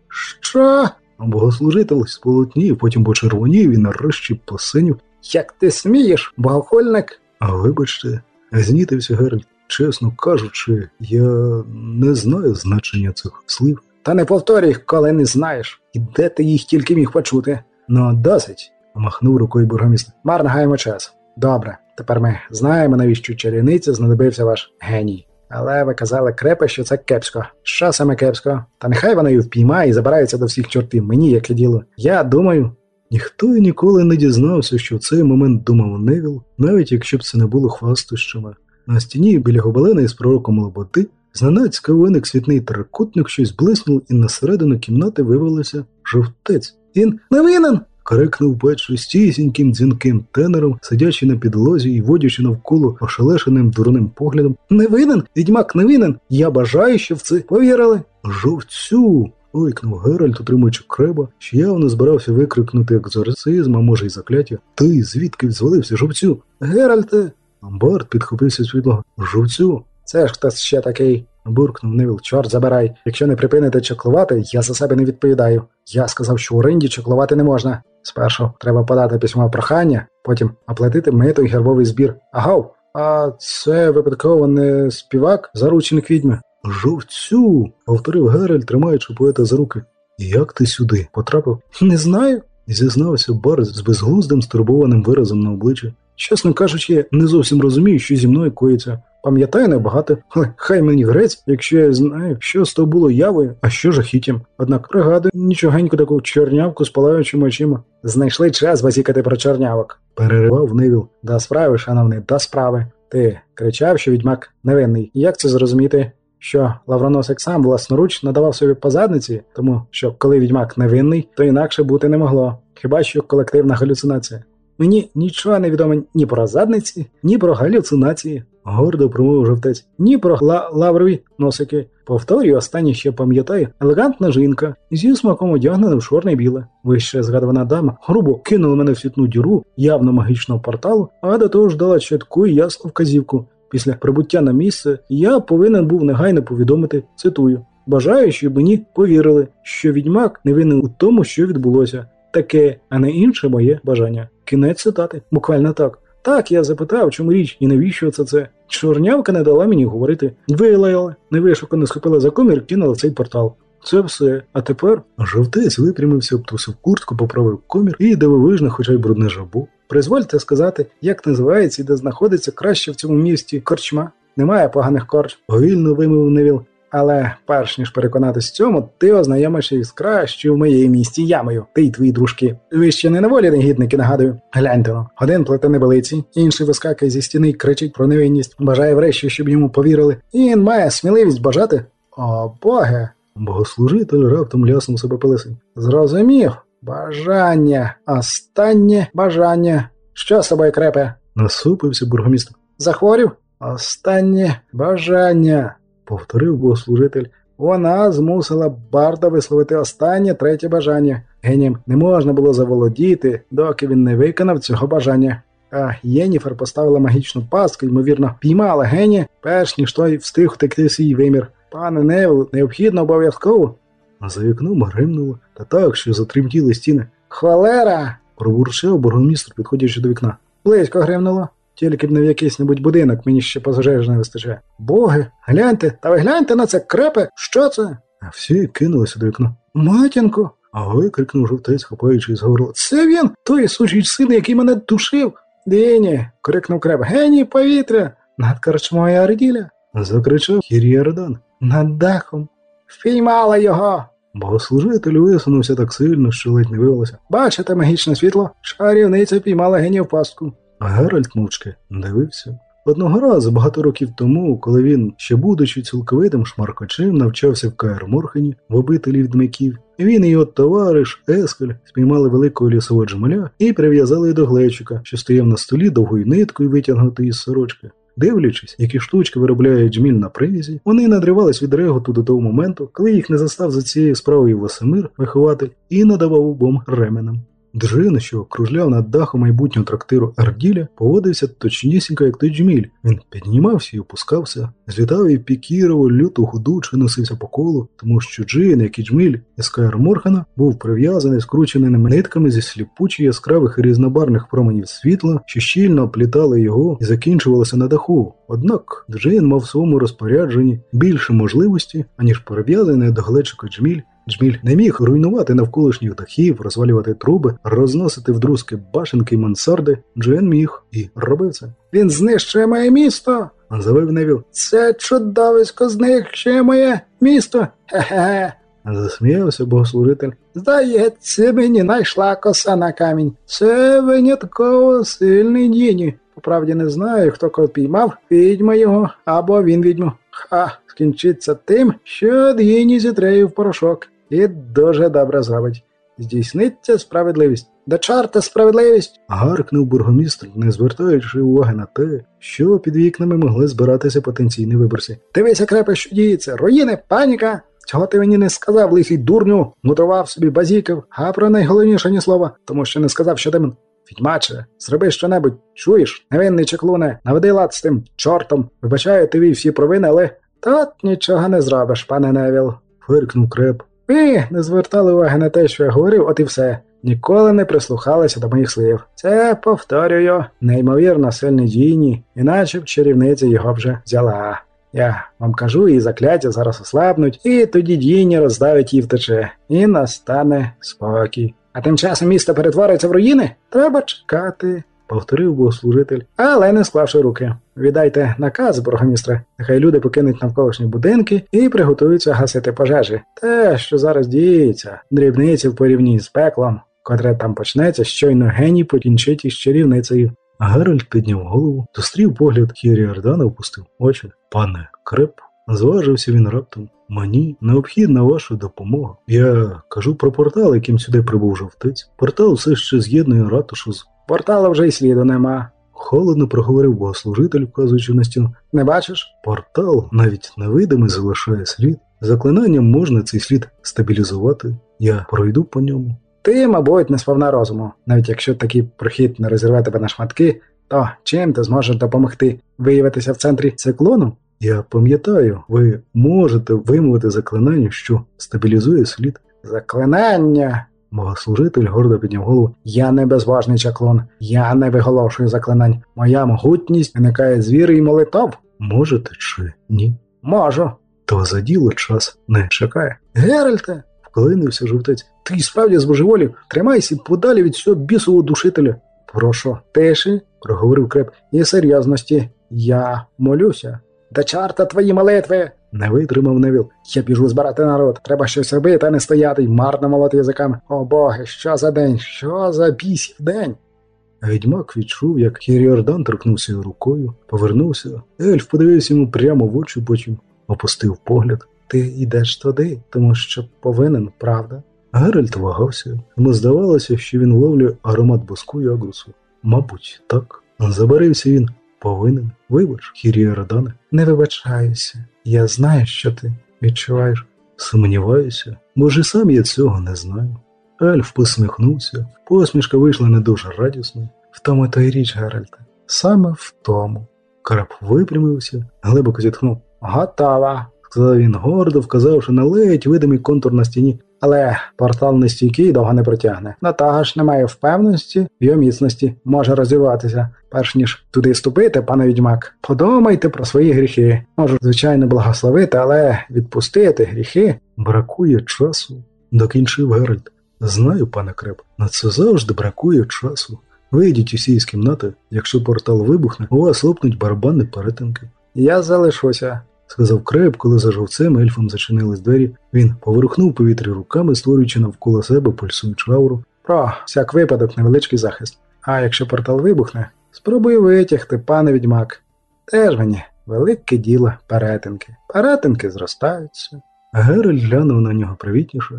Що? Богослужитель сполотнів, потім почервонів і нарешті посинів. Як ти смієш, богохульник? А вибачте, знітився Геральт. Чесно кажучи, я не знаю значення цих слів. Та не повторюй їх, коли не знаєш. І де ти їх тільки міг почути? Ну, досить. Махнув рукою бургомістр. Марно гаємо час. Добре, тепер ми знаємо, навіщо чарівниці знадобився ваш геній. Але ви казали крепе, що це кепсько. Що саме кепсько? Та нехай вона її впіймає і забирається до всіх чортів. Мені яке діло. Я думаю, Ніхто і ніколи не дізнався, що в цей момент думав Невіл, навіть якщо б це не було хвастощами. На стіні біля гобелена із пророком Лоботи зненацька виник світний трикутник, щось блиснув, і на середину кімнати вивалився жовтець. він не винен. Крикнув Петро стісіньким дзвінким тенором, сидячи на підлозі і водячи навколо ошелешеним дурним поглядом. Не винен, відьмак не винен. Я бажаю, щоб в це повірили. Жовцю. Ойкнув Геральт, утримуючи креба, що явно збирався викрикнути екзорцизм, а може й закляття. Ти звідки звалився, жовцю? Геральте, Барт підхопився з підлоги. Жовтцю. це ж хтось ще такий. буркнув Невіл. Чорт забирай. Якщо не припините чоклувати, я за себе не відповідаю. Я сказав, що у ринді чоклувати не можна. Спершу треба подати письмо прохання, потім оплатити мито й гербовий збір. Агов, а це випадково не співак, заручник відьми. Жовтцю. повторив Геральт, тримаючи поета за руки. Як ти сюди потрапив? Не знаю. Зізнався Барт з безглуздим стурбованим виразом на обличчі. Чесно кажучи, я не зовсім розумію, що зі мною коїться. Пам'ятаю небагато, але хай мені грець, якщо я знаю, що з то було явою, а що жахіттям. Однак пригадую нічогеньку таку чорнявку з палаючими очима. Знайшли час базікати про чорнявок. Переривав Невіл. До справи, шановний, до справи. Ти кричав, що відьмак невинний. Як це зрозуміти? Що Лавроносик сам власноруч надавав собі по задниці, тому що коли відьмак невинний, то інакше бути не могло. Хіба що колективна галюцинація. Мені нічого не відомо ні про задниці, ні про галюцинації, Гордо промовив жовтець. ні про ла- лаврові носики. Повторюю, останнє ще пам'ятаю, елегантна жінка зі смаком одягнена в чорне біле. Вище згадувана дама грубо кинула мене в світну діру явно магічного порталу, а до того ж дала чітку і ясну вказівку. Після прибуття на місце я повинен був негайно повідомити, цитую. Бажаю, щоб мені повірили, що відьмак не винен у тому, що відбулося. Таке, а не інше моє бажання. Кінець цитати, буквально так. Так, я запитав, чому річ і навіщо це це. Чорнявка не дала мені говорити. Вилаяли, невишукано схопила за комір, кинула цей портал. Це все. А тепер Жовтець випрямився, обтрусив куртку, поправив комір і дивовижно, хоча й брудне жабу. Призвольте сказати, як називається і де знаходиться краще в цьому місті корчма. Немає поганих корч, Повільно вимовив Невіл. але перш ніж переконатись в цьому, ти ознайомишся із кращою в моєї місті ямою, ти й твої дружки. Ви ще не на волі негідники, нагадую. Гляньте но. Один плете небелиці, інший вискакує зі стіни й кричить про невинність, бажає врешті, щоб йому повірили. І він має сміливість бажати. О, боге! Богослужитель раптом ляснув себе по лисині. Зрозумів. Бажання, останнє бажання. Що з собою крепе? Насупився бургомістр. Захворів? Останнє бажання, Повторив богослужитель. Вона змусила Барда висловити останнє третє бажання. Генієм не можна було заволодіти, доки він не виконав цього бажання. А Єніфер поставила магічну пастку, ймовірно, піймала генія, перш ніж той встиг втекти свій вимір. Пане Невил, необхідно обов'язково. А за вікном гримнуло та так, що затремтіли стіни. Холера! Пробурчав бургомістр, підходячи до вікна. Близько гримнуло. Тільки б не в якийсь небудь будинок, мені ще пожежі не вистачає. Боги, гляньте, та ви гляньте на це крепе. Що це? А всі кинулися до вікна. Матінко, А викрикнув жовтець, хапаючи з це він, той сучий син, який мене душив. Дині, крикнув креп. Геній повітря! Над корчмою Арділя, Закричав Хір'єрдан. над дахом. Впіймала його. Богослужитель висунувся так сильно, що ледь не вивелося. Бачите магічне світло? Шарівниця піймала генія в пастку. Геральт мовчки дивився. Одного разу, багато років тому, коли він, ще будучи цілковитим шмаркачем, навчався в Каер Морхені в обителі відмиків, він і його товариш Ескель спіймали великого лісового джмеля і прив'язали до глечика, що стояв на столі довгою ниткою витягнутої із сорочки. Дивлячись, які штучки виробляє джміль на привізі, вони надривались від реготу до того моменту, коли їх не застав за цією справою Васимир, вихователь, і надавав обом ременем. Джин, що кружляв над дахом майбутнього трактиру Арділя, поводився точнісінько, як той джміль. Він піднімався і опускався, злітав і пікірував люту худу чи носився по колу, тому що Джин, як і джміль із Каер Морхана, був прив'язаний скрученими нитками зі сліпучі яскравих і різнобарних променів світла, що щільно оплітали його і закінчувалися на даху. Однак Джин мав в своєму розпорядженні більше можливості, аніж перев'язаний до глечика джміль, Джміль не міг руйнувати навколишніх дахів, розвалювати труби, розносити вдрузки башенки й мансарди. Джен міг і робив це. Він знищує моє місто. Завив Невіл, Це чудовисько знищує моє місто. Хе-хе. засміявся богослужитель. Здається, мені найшла коса на камінь. Це винятково сильний діні. Поправді не знаю, хто кого піймав, відьма його або він відьму. Ха, скінчиться тим, що діні зітреє в порошок. І дуже добре зробить. Здійсниться справедливість. До чорта справедливість. Гаркнув бургомістр, не звертаючи уваги на те, що під вікнами могли збиратися потенційні виборці. Дивися, крепе, що діється. Руїни, паніка. Цього ти мені не сказав, лихий дурню, мутував собі базіків, а про найголовніше ні слова, тому що не сказав, що демон. Відьмаче, зроби щонебудь, чуєш, невинний чеклуне, наведи лад з тим чортом. Вибачаю тобі всі провини, але тут нічого не зробиш, пане Невіл. Фиркнув креп. Ви не звертали уваги на те, що я говорив, от і все. Ніколи не прислухалися до моїх слів. Це повторюю, неймовірно сильні дійні, іначе б чарівниця його вже взяла. Я вам кажу, і закляття зараз ослабнуть, і тоді дійні роздавить її втече, і настане спокій. А тим часом місто перетвориться в руїни? Треба чекати. Повторив богослужитель. Але не склавши руки. Віддайте наказ, бургомістре. Нехай люди покинуть навколишні будинки і приготуються гасити пожежі. Те, що зараз діється, дрібниці в порівнянні з пеклом, котре там почнеться, щойно геній покінчить із чарівницею. Геральт підняв голову, зустрів погляд Хіреадана, опустив очі. Пане креп, зважився він раптом. Мені необхідна ваша допомога. Я кажу про портал, яким сюди прибув Жовтець. Портал все ще з'єднує ратушу з. Портала вже й сліду нема. Холодно проговорив богослужитель, вказуючи на стіну. Не бачиш? Портал навіть невидимий залишає слід. Заклинанням можна цей слід стабілізувати. Я пройду по ньому. Ти, мабуть, не сповна розуму. Навіть якщо такий прохід не розірве тебе на шматки, то чим ти зможеш допомогти виявитися в центрі циклону? Я пам'ятаю, ви можете вимовити заклинання, що стабілізує слід. Заклинання. Богослужитель гордо підняв голову. Я не безважний чаклун, я не виголошую заклинань. Моя могутність виникає з віри і молитов. Можете чи ні? Можу. То за діло час не чекає. Геральте, Вклинився жовтець. ти справді збожеволів, тримайся подалі від цього бісового душителя. Прошу, тиші, проговорив креп, і серйозності. Я молюся. До чорта твої молитви. Не витримав Невіл. Я біжу збирати народ. Треба щось робити, а не стояти й марно молоти язиками. О боги, що за день, що за бісів день? Відьмак відчув, як Хіреадан торкнувся рукою, повернувся. Ельф подивився йому прямо в очі, потім опустив погляд. Ти йдеш туди, тому що повинен, правда? Геральт вагався, йому здавалося, що він вловлює аромат бузку і агрусу. Мабуть, так. Забарився він. Повинен. Вибач, Хіреадане. Не вибачайся. Я знаю, що ти відчуваєш. Сумніваюся, і сам я цього не знаю. Ельф посміхнувся, посмішка вийшла не дуже радісною. В тому то й річ, Геральте. Саме в тому. Креп випрямився, глибоко зітхнув. Готово. Сказав він гордо, вказавши на ледь видимий контур на стіні. Але портал нестійкий і довго не протягне. До того ж немає впевненості в його міцності, може розірватися. Перш ніж туди ступити, пане відьмак, подумайте про свої гріхи. Можу, звичайно, благословити, але відпустити гріхи. Бракує часу, докінчив Геральт. Знаю, пане Креп, на це завжди бракує часу. Вийдіть усі із кімнати, якщо портал вибухне, у вас лопнуть барабанні перетинки. Я залишуся. Сказав Креп, коли за Жовтцем й ельфом зачинились двері. Він поворухнув повітря руками, створюючи навколо себе пульсуючу ауру. Про всяк випадок невеличкий захист. А якщо портал вибухне, спробую витягти, пане відьмак. Теж мені велике діло перетинки. Перетинки зростаються. Геральт глянув на нього привітніше,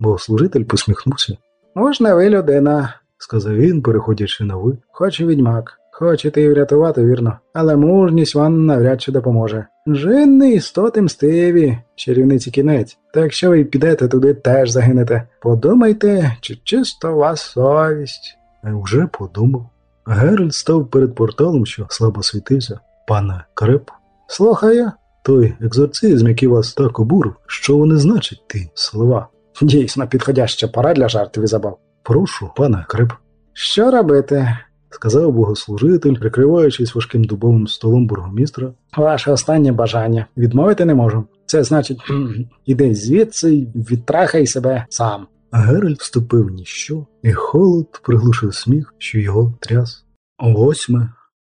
бо служитель посміхнувся. Можна ви людина, сказав він, переходячи на ви. хоч і відьмак. Хочете і врятувати, вірно, але мужність вам навряд чи допоможе. Джинни істоти мстиві, чарівниці кінець. Та якщо ви підете туди, теж загинете. Подумайте, чи чисто у вас совість. А вже подумав. Геральт став перед порталом, що слабо світився. Пане Креп, Слухаю. той екзорцизм, який вас так обурив, що вони значать ті слова. Дійсно, підходяща пора для жартів і забав. Прошу, пане Креп, Що робити? Сказав богослужитель, прикриваючись важким дубовим столом бургомістра. Ваше останнє бажання. Відмовити не можу. Це значить, іди звідси й відтрахай себе сам. А Геральт вступив в ніщо, і холод приглушив сміх, що його тряс. Восьме.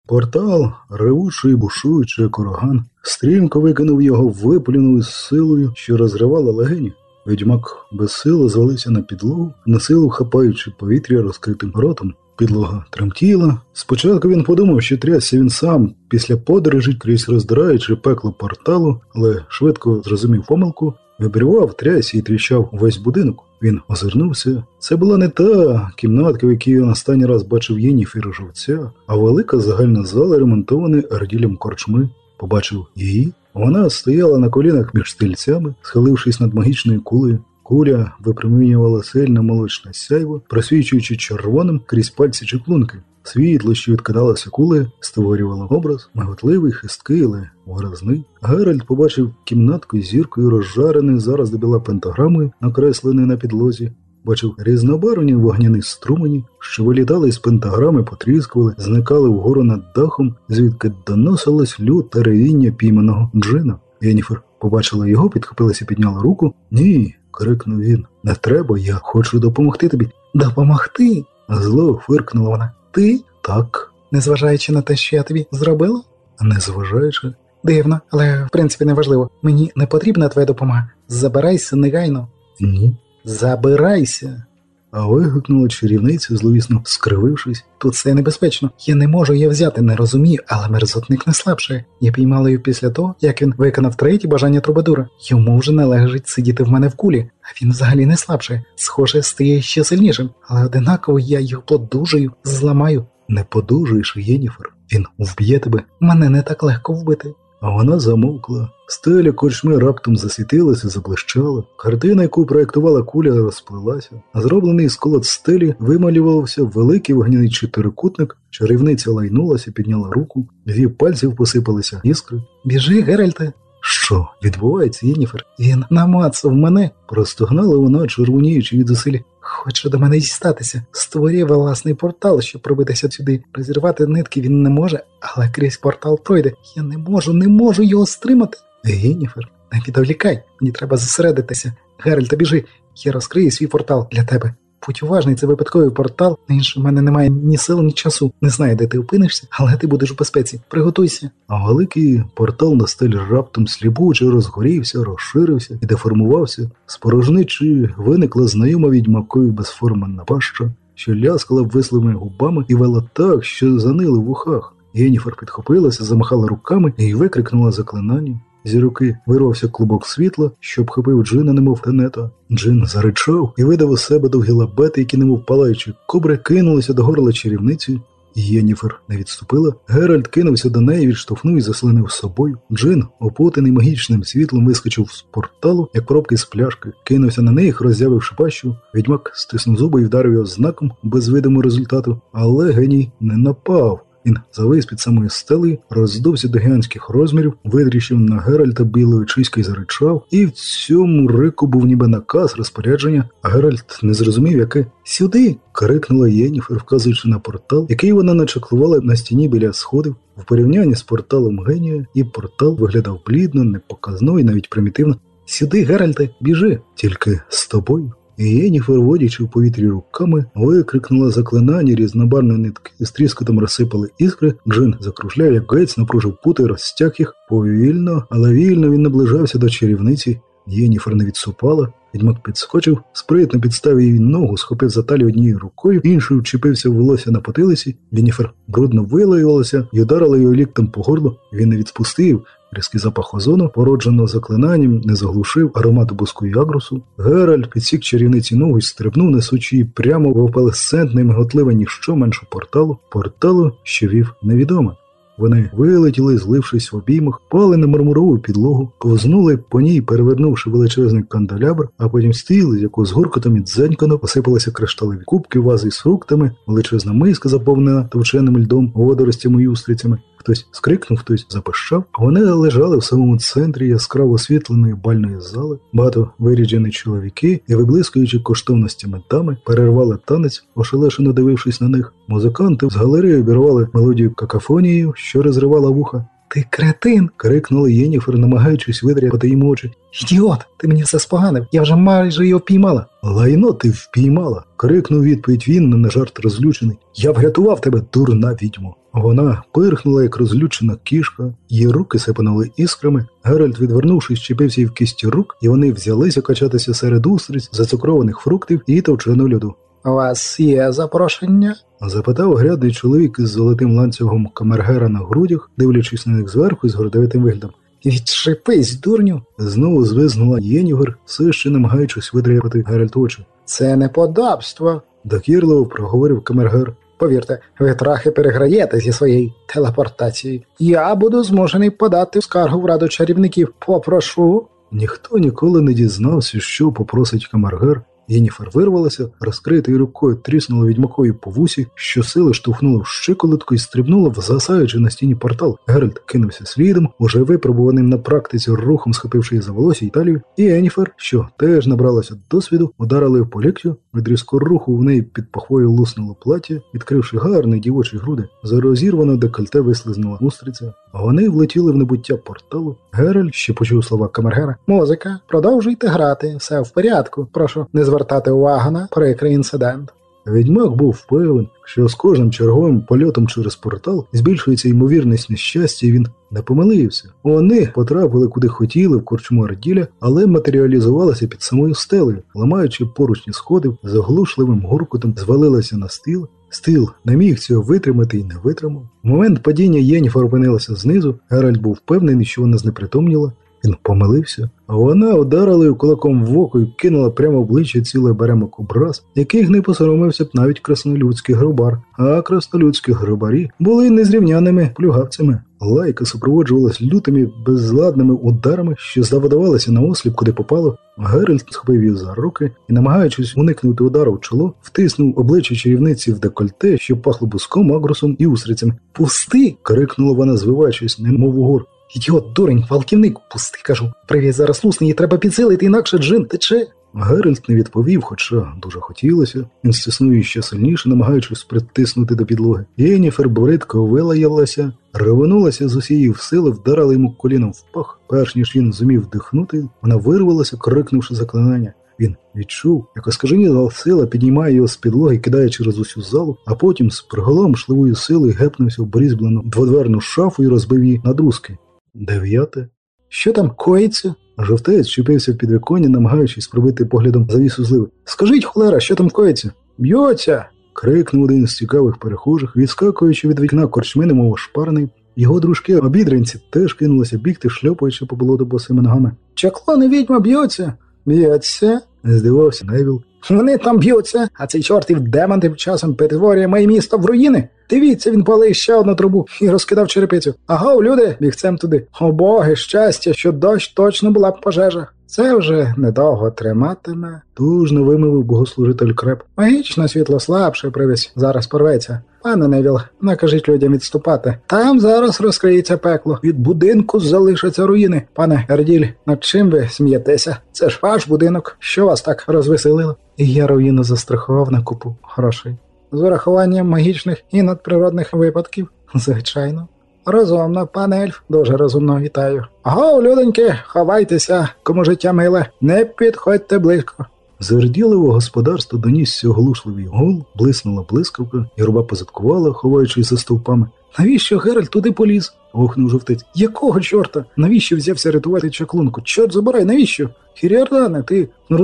Портал, ревучий бушуючий як ураган, стрімко викинув його, виплюнув із силою, що розривала легені. Відьмак безсило звалився на підлогу, на силу хапаючи повітря розкритим ротом. Підлога тремтіла. Спочатку він подумав, що трясся він сам після подорожі крізь роздираючи пекло порталу, але швидко зрозумів помилку, вибрював, трясся і тріщав увесь будинок. Він озирнувся. Це була не та кімнатка, в якій він останній раз бачив Єніфір живця, а велика загальна зала, ремонтована арділем корчми. Побачив її. Вона стояла на колінах між стільцями, схилившись над магічною кулею. Куля випромінювала сильне молочне сяйво, просвічуючи червоним крізь пальці чеклунки. Світло, що відкидалося кулею, створювало образ, миготливий, хисткий, але виразний. Геральт побачив кімнатку з зіркою, розжареною зараз до біла пентаграмою, накресленою на підлозі. Бачив різнобарвні вогняні струмені, що вилітали з пентаграми, потріскували, зникали вгору над дахом, звідки доносилось люте ревіння пійманого джина. Єніфер побачила його, підхопилася і підняла руку. Ні, крикнув він. Не треба, я хочу допомогти тобі. Допомогти? Зло фиркнула вона. Ти? Так, Незважаючи на те, що я тобі зробила? незважаючи. Дивно, але в принципі не важливо. Мені не потрібна твоя допомога. Забирайся негайно. Ні. Забирайся. А вигукнула чарівниця, зловісно скривившись. Тут це небезпечно. Я не можу її взяти, не розумію, але мерзотник не слабшає. Я піймала її після того, як він виконав третє бажання Трубадура. Йому вже належить сидіти в мене в кулі, а він взагалі не слабшає. Схоже, стає ще сильнішим, але одинаково я його подужаю, зламаю. Не подужуєш, Єніфер. Він вб'є тебе. Мене не так легко вбити. А вона замовкла. Стеля корчми раптом засвітилася, заблищала. Картина, яку проєктувала куля, розплилася. А зроблений із колод стелі вималювався великий вогняний чотирикутник. Чарівниця лайнулася, підняла руку, її пальців посипалися іскри. Біжи, Геральте. Що відбувається, Єніфер? Він намацав мене, Простогнала вона, червоніючи від зусиль. Хоче до мене дістатися. Створює власний портал, щоб пробитися сюди. Розірвати нитки він не може, але крізь портал пройде. Я не можу, не можу його стримати. Геніфер, не відволікай, мені треба зосередитися. Геральта, біжи, я розкрию свій портал для тебе. Будь уважний, це випадковий портал, на інше в мене немає ні сил, ні часу. Не знаю, де ти опинишся, але ти будеш у безпеці. Приготуйся. А великий портал на стелі раптом сліпуче розгорівся, розширився і деформувався. З порожничі виникла знайома відьмакові безформенна паща, що ляскала вислими губами і вела так, що занили в ухах. Єніфер підхопилася, замахала руками і викрикнула заклинання. З її руки вирвався клубок світла, що обхопив Джина, немов тенета. Джин заричав і видав із себе довгі лабети, які, немов палаючі кобри, кинулися до горла чарівниці. Єніфер не відступила. Геральт кинувся до неї, відштовхнув і заслонив собою. Джин, опутаний магічним світлом, вискочив з порталу, як пробка з пляшки, кинувся на них, роззявивши пащу. Відьмак стиснув зуби і вдарив його знаком без видимого результату, але геній не напав. Він завис під самою стелею, роздувся до гігантських розмірів, витріщив на Геральта білі очиська й заричав, і в цьому рику був ніби наказ розпорядження, а Геральт не зрозумів, яке сюди. крикнула Єніфер, вказуючи на портал, який вона начаклувала на стіні біля сходів. В порівнянні з порталом генія, і портал виглядав блідно, непоказно і навіть примітивно. Сюди, Геральте, біжи, тільки з тобою. Єніфер, водячи в повітрі руками, викрикнула заклинання різнобарної нитки, з тріскотом розсипали іскри. Джин закружляв, як гець, напружив пути, розтяг їх повільно, але вільно він наближався до чарівниці. Єніфер не відсупала. Відьмак підскочив, спритно підставив їй ногу, схопив за талію однією рукою, іншою вчепився в волосся на потилиці. Єніфер брудно вилаювалася і ударила його ліктем по горлу. Він не відпустив. Різкий запах озону, породженого заклинанням, не заглушив аромат буску і агрусу. Геральт підсік чарівниці ногу і стрибнув, несучи прямо в опалесцентне миготливе ніщо меншу порталу, порталу, що вів невідоме. Вони вилетіли, злившись в обіймах, пали на мармурову підлогу, ковзнули по ній, перевернувши величезний канделябр, а потім стіл, з якого з гуркотом і дзенькано посипалися кришталеві кубки, вази з фруктами, величезна миска, заповнена товченим льдом, водоростями і устрицями. Хтось скрикнув, хтось запищав. Вони лежали в самому центрі яскраво освітленої бальної зали. Багато виріджені чоловіки і, виблискуючи коштовностями дами, перервали танець, ошелешено дивившись на них. Музиканти з галереї обірвали мелодію какафонією, що розривала вуха. Ти кретин. крикнула Єніфер, намагаючись видряпати їм очі. Ідіот, ти мені все споганив, я вже майже його впіймала. Лайно ти впіймала. крикнув відповідь він, на жарт розлючений. Я врятував тебе, дурна відьмо. Вона пирхнула, як розлючена кішка, її руки сипанули іскрами. Геральт, відвернувшись, чіпився й в кісті рук, і вони взялися качатися серед устриць, зацукрованих фруктів і товченого льоду. У вас є запрошення? Запитав грядний чоловік із золотим ланцюгом камергера на грудях, дивлячись на них зверху з гордовитим виглядом. Відшипись, дурню. Знову звизнула Єнігер, все ще намагаючись видряпати Геральт очі. Це неподобство. Докірливо проговорив камергер. Повірте, ви трохи переграєте зі своєю телепортацією. Я буду змушений подати скаргу в раду чарівників. Попрошу. Ніхто ніколи не дізнався, що попросить камергер. Єніфер вирвалася, розкритою рукою тріснула відьмакові по вусі, щосили штовхнула в щиколотку і стрибнула, в згасаючий на стіні портал. Геральт кинувся слідом, уже випробуваним на практиці рухом схопивши її за волосся і талію, Єніфер, що теж набралася досвіду, ударила її по ліктю, від різкого руху в неї під пахвою луснуло плаття, відкривши гарні дівочі груди, за розірване декольте вислизнула устриця. Вони влетіли в небуття порталу. Геральт ще почув слова камергера. Музика, продовжуйте грати, все в порядку. Прошу не звертати увагу на прикрий інцидент. Відьмак був певен, що з кожним черговим польотом через портал збільшується ймовірність нещастя, і він не помилився. Вони потрапили куди хотіли в корчму Арділя, але матеріалізувалися під самою стелею, ламаючи поручні сходи, з оглушливим гуркотом звалилася на стіл. Стил не міг цього витримати і не витримав. В момент падіння Єніфер опинилася знизу, Геральт був впевнений, що вона знепритомніла. Він помилився, а вона ударила його кулаком в око і кинула прямо в обличчя цілий беремок образ, яких не посоромився б навіть краснолюдський грубар. А краснолюдські грубарі були незрівняними плюгавцями. Лайка супроводжувалась лютими безладними ударами, що заводувалися на осліп, куди попало. Геральт схопив її за руки і, намагаючись уникнути удару в чоло, втиснув обличчя чарівниці в декольте, що пахло бузком, агрусом і устрицями. Пусти. крикнула вона, звиваючись, немов угор. Ідіот, дурень, валківник, пусти, кажу. Привіт зараз лусне, її треба підсилити, інакше джин утече. Геральт не відповів, хоча дуже хотілося. Він стиснув її ще сильніше, намагаючись притиснути до підлоги. Єніфер бридко вилаялася, рвонулася з усієї сили, вдарила йому коліном в пах. Перш ніж він зумів вдихнути, вона вирвалася, крикнувши заклинання. Він відчув, як оскаженіла сила піднімає його з підлоги, кидає через усю залу, а потім з приголомшливою силою гепнувся в борізблену дводверну шафу і розбив її на друзки. Дев'яте. Що там коїться? Жовтець чіпився в підвіконня, намагаючись пробити поглядом завісу зливи. Скажіть, холера, що там коїться? Б'ється. крикнув один з цікавих перехожих, відскакуючи від вікна корчми, немов шпарний. Його дружки обідренці теж кинулися бігти, шльопаючи по болоту босими ногами. Чаклони відьма б'ються. Б'ються. Здивувався Невіл. Вони там б'ються, а цей чортів демон тим часом перетворює моє місто в руїни. Дивіться, він палив ще одну трубу і розкидав черепицю. Агов, люди, бігцем туди. О боги, щастя, що дощ, точно була б пожежа. Це вже недовго триматиме. Натужно вимовив богослужитель креп. Магічне світло слабшає, дивись, зараз порветься. Пане Невіл, накажіть людям відступати. Там зараз розкриється пекло. Від будинку залишаться руїни. Пане Ерділь, над чим ви смієтеся? Це ж ваш будинок. Що вас так розвеселило? І я руїну застрахував на купу грошей. З урахуванням магічних і надприродних випадків, звичайно. Розумно, пане Ельф, дуже розумно вітаю. Аго, людоньки, ховайтеся, кому життя миле, не підходьте близько. З ерділевого господарства донісся оглушливий гул, блиснула блискавка, і руба позадкувала, ховаючись за стовпами. Навіщо Геральт туди поліз? Охнув жовтець. Якого чорта? Навіщо взявся рятувати чаклунку? Чорт забирай, навіщо? Хіріардане, ти не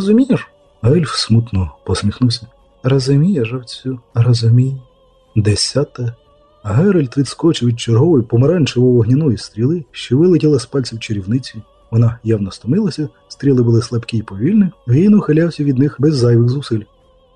розумієш? Ельф смутно посміхнувся. Розуміє, жовцю, розумію. Десяте. Геральт відскочив від чергової помаранчево-вогняної стріли, що вилетіла з пальців чарівниці. Вона явно стомилася, стріли були слабкі й повільні, він ухилявся від них без зайвих зусиль.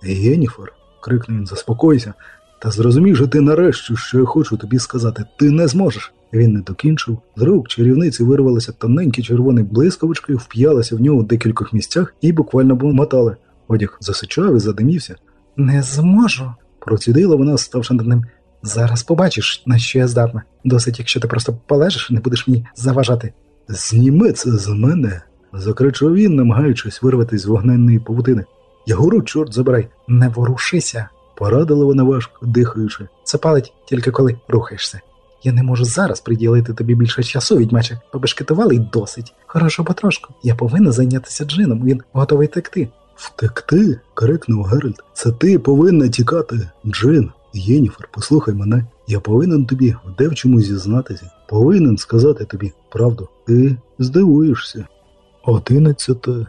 Єніфор, крикнув він, заспокойся, та зрозумій же ти нарешті, що я хочу тобі сказати, ти не зможеш. Він не докінчив. З рук чарівниці вирвалися тоненькі червоні блискавички, вп'ялися в нього в декількох місцях і буквально помотали. Одяг засичав і задимівся. Не зможу, Процідила вона, ставши над ним. Зараз побачиш, на що я здатна. Досить, якщо ти просто полежиш і не будеш мені заважати. Зніми це з мене, закричав він, намагаючись вирватися з вогненної павутини. Ягору, чорт забирай, Не ворушися. порадила вона важко, дихаючи. Це палить тільки коли рухаєшся. Я не можу зараз приділити тобі більше часу, відьмаче. Побешкетували й досить. Хорошо потрошку. Я повинна зайнятися джином, він готовий текти. Втекти? крикнув Геральт. Це ти повинна тікати. Джин, Єніфер, послухай мене. Я повинен тобі в девчому зізнатися. Повинен сказати тобі правду. Ти здивуєшся. Одинадцяте.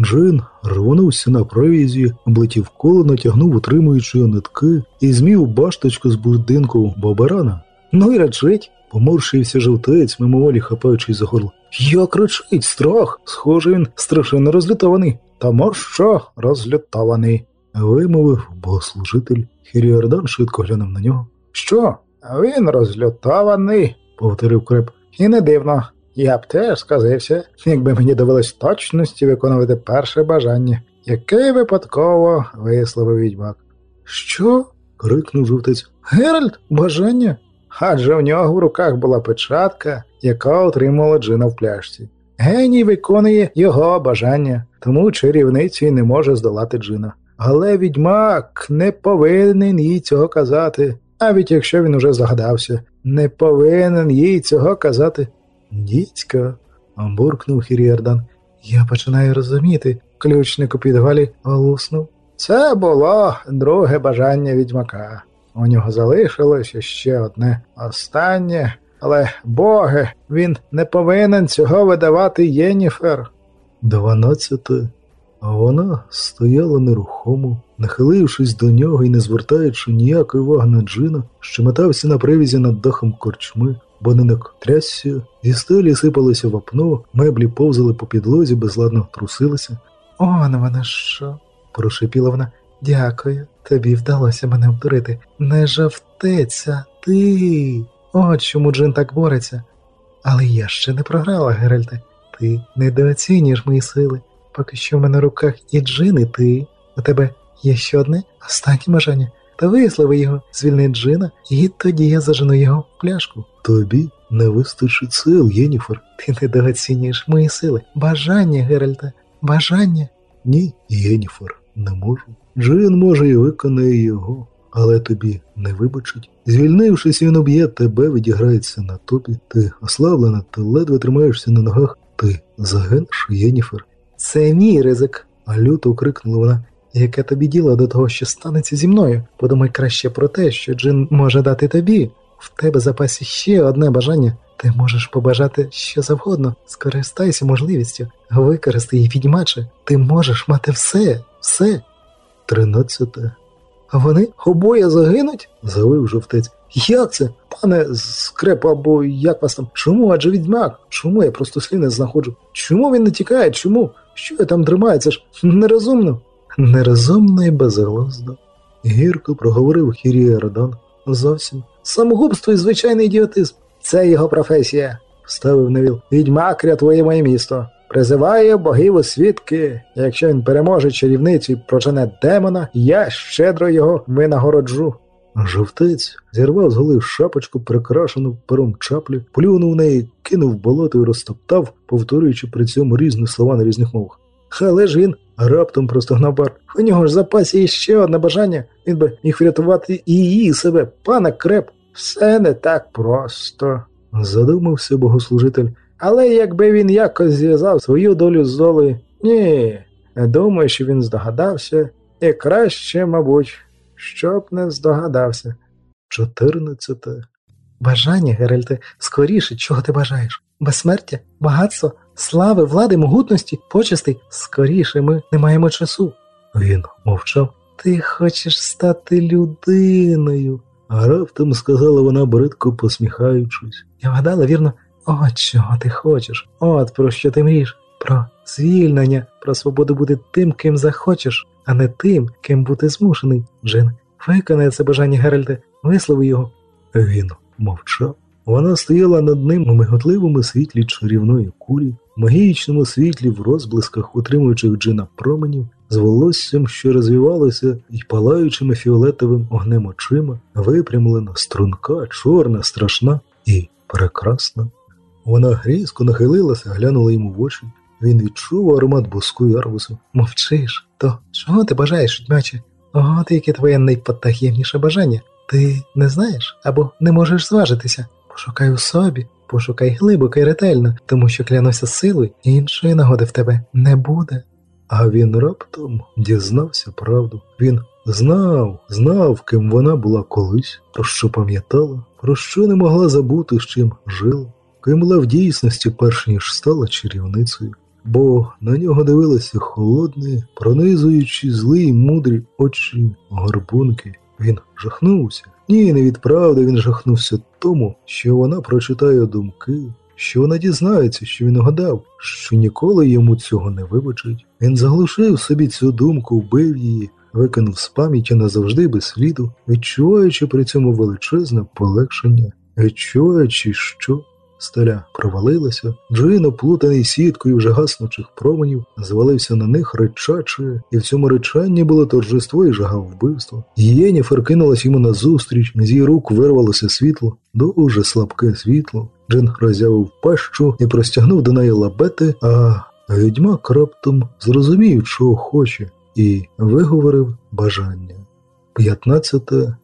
Джин рвонувся на привізі, облетів коло, натягнув, утримуючи нитки, і змів башточку з будинку боберана. Ну і речить. Поморщився жовтець, мимоволі хапаючись за горло. Як речить страх? Схоже, він страшенно розлютований. Тому що розлютований. Вимовив богослужитель. Хіріордан швидко глянув на нього. Що? Він розлютований, Повторив креп. і не дивно. Я б теж сказився, якби мені довелось точності виконувати перше бажання, яке випадково висловив відьмак. Що? крикнув жовтець. Геральт? Бажання? Адже в нього в руках була печатка, яка отримала джина в пляшці. Геній виконує його бажання, тому чарівниця й не може здолати джина. Але відьмак не повинен їй цього казати, навіть якщо він уже загадався, не повинен їй цього казати. Дідька. буркнув Хіріардан. Я починаю розуміти, ключник у підвалі луснув. Це було друге бажання відьмака. У нього залишилося ще одне останнє, але боги, він не повинен цього видавати Єніфер. Дванадцяте. А вона стояла нерухомо, нахилившись до нього і не звертаючи ніякої уваги на джина, що метався на привізі над дахом корчми, Банинок трясся, зі стелі сипалося вапно, меблі повзали по підлозі, безладно трусилися. Он вона що? прошепіла вона. Дякую, тобі вдалося мене обдурити. Не жавтеться, ти. От чому Джин так бореться. Але я ще не програла, Геральте. Ти недооцінюєш мої сили. Поки що в мене в руках і Джин, і ти. У тебе є ще одне останнє бажання. Та вислови його, звільни Джина, і тоді я зажену його в пляшку. Тобі не вистачить сил, Єніфер. Ти недооцінюєш мої сили. Бажання, Геральте, бажання. Ні, Єніфер, не можу. Джин може і виконає його, але тобі не вибачить. Звільнившись, він об'є тебе, відіграється на топі. Ти ослаблена, ти ледве тримаєшся на ногах. Ти загинеш, Єніфер. Це мій ризик. А люто крикнула вона. Яке тобі діло до того, що станеться зі мною? Подумай краще про те, що Джин може дати тобі. В тебе запасі ще одне бажання. Ти можеш побажати що завгодно. Скористайся можливістю, використай її відьмаче. Ти можеш мати все, все. Тринадцяте. А вони обоє загинуть? Завив жовтець. Як це? Пане скреп, або як вас там? Чому? Адже відьмак? Чому я просто слів не знаходжу? Чому він не тікає? Чому? Що я там тримаю? Це ж нерозумно. Нерозумно і безглуздо. Гірко проговорив Хірія Родан. Зовсім. Самогубство і звичайний ідіотизм. Це його професія, вставив Невіл. Відьмак рятує моє місто. Призиває богів у свідки. Якщо він переможе чарівницю і прожене демона, я щедро його винагороджу. Жовтець зірвав з голи шапочку, прикрашену пером чаплі, плюнув неї, кинув болото і розтоптав, повторюючи при цьому різні слова на різних мовах. Але ж він раптом простогнав бар. У нього ж в запасі є ще одне бажання. Він би міг врятувати і її, і себе. Пане креп, все не так просто, задумався богослужитель. Але якби він якось зв'язав свою долю з золою, ні, думаю, що він здогадався, і краще, мабуть, щоб не здогадався. Чотирнадцяте. Бажання, Геральте, скоріше, чого ти бажаєш? Безсмертя, багатство, слави, влади, могутності, почестей. Скоріше ми не маємо часу. Він мовчав. Ти хочеш стати людиною, раптом сказала вона бридко посміхаючись. Я вгадала, вірно, от чого ти хочеш, от про що ти мрієш, про звільнення, про свободу бути тим, ким захочеш, а не тим, ким бути змушений. Джин, виконай це бажання Геральте, вислови його. Він мовчав. Вона стояла над ним у миготливому світлі чарівної кулі, магічному світлі в розблисках, утримуючих джина променів, з волоссям, що розвивалося, і палаючими фіолетовим огнем очима, випрямлена, струнка, чорна, страшна і прекрасна. Вона різко нахилилася, глянула йому в очі. Він відчув аромат буску і арбузу. Мовчиш, то чого ти бажаєш, відьмаче? От яке твоє найпотаємніше бажання. Ти не знаєш або не можеш зважитися. Пошукай у собі, пошукай глибоко і ретельно, тому що клянуся силою, іншої нагоди в тебе не буде. А він раптом дізнався правду. Він знав, знав, ким вона була колись, про що пам'ятала, про що не могла забути, з чим жила, ким була в дійсності, перш ніж стала чарівницею. Бо на нього дивилися холодні, пронизуючи злі й мудрі очі горбунки. Він жахнувся. Ні, не від правди він жахнувся тому, що вона прочитає думки, що вона дізнається, що він гадав, що ніколи йому цього не вибачить. Він заглушив собі цю думку, вбив її, викинув з пам'яті назавжди без сліду, відчуваючи при цьому величезне полегшення, відчуваючи, що Стеля провалилася, Джин, оплутаний сіткою вже гаснучих променів, звалився на них речаче, і в цьому речанні було торжество і жага вбивства. Єніфер кинулась йому назустріч, з її рук вирвалося світло, дуже слабке світло. Джин роззявив пащу і простягнув до неї лабети, а відьмак раптом зрозумів, чого хоче, і виговорив бажання. П'ятнадцяте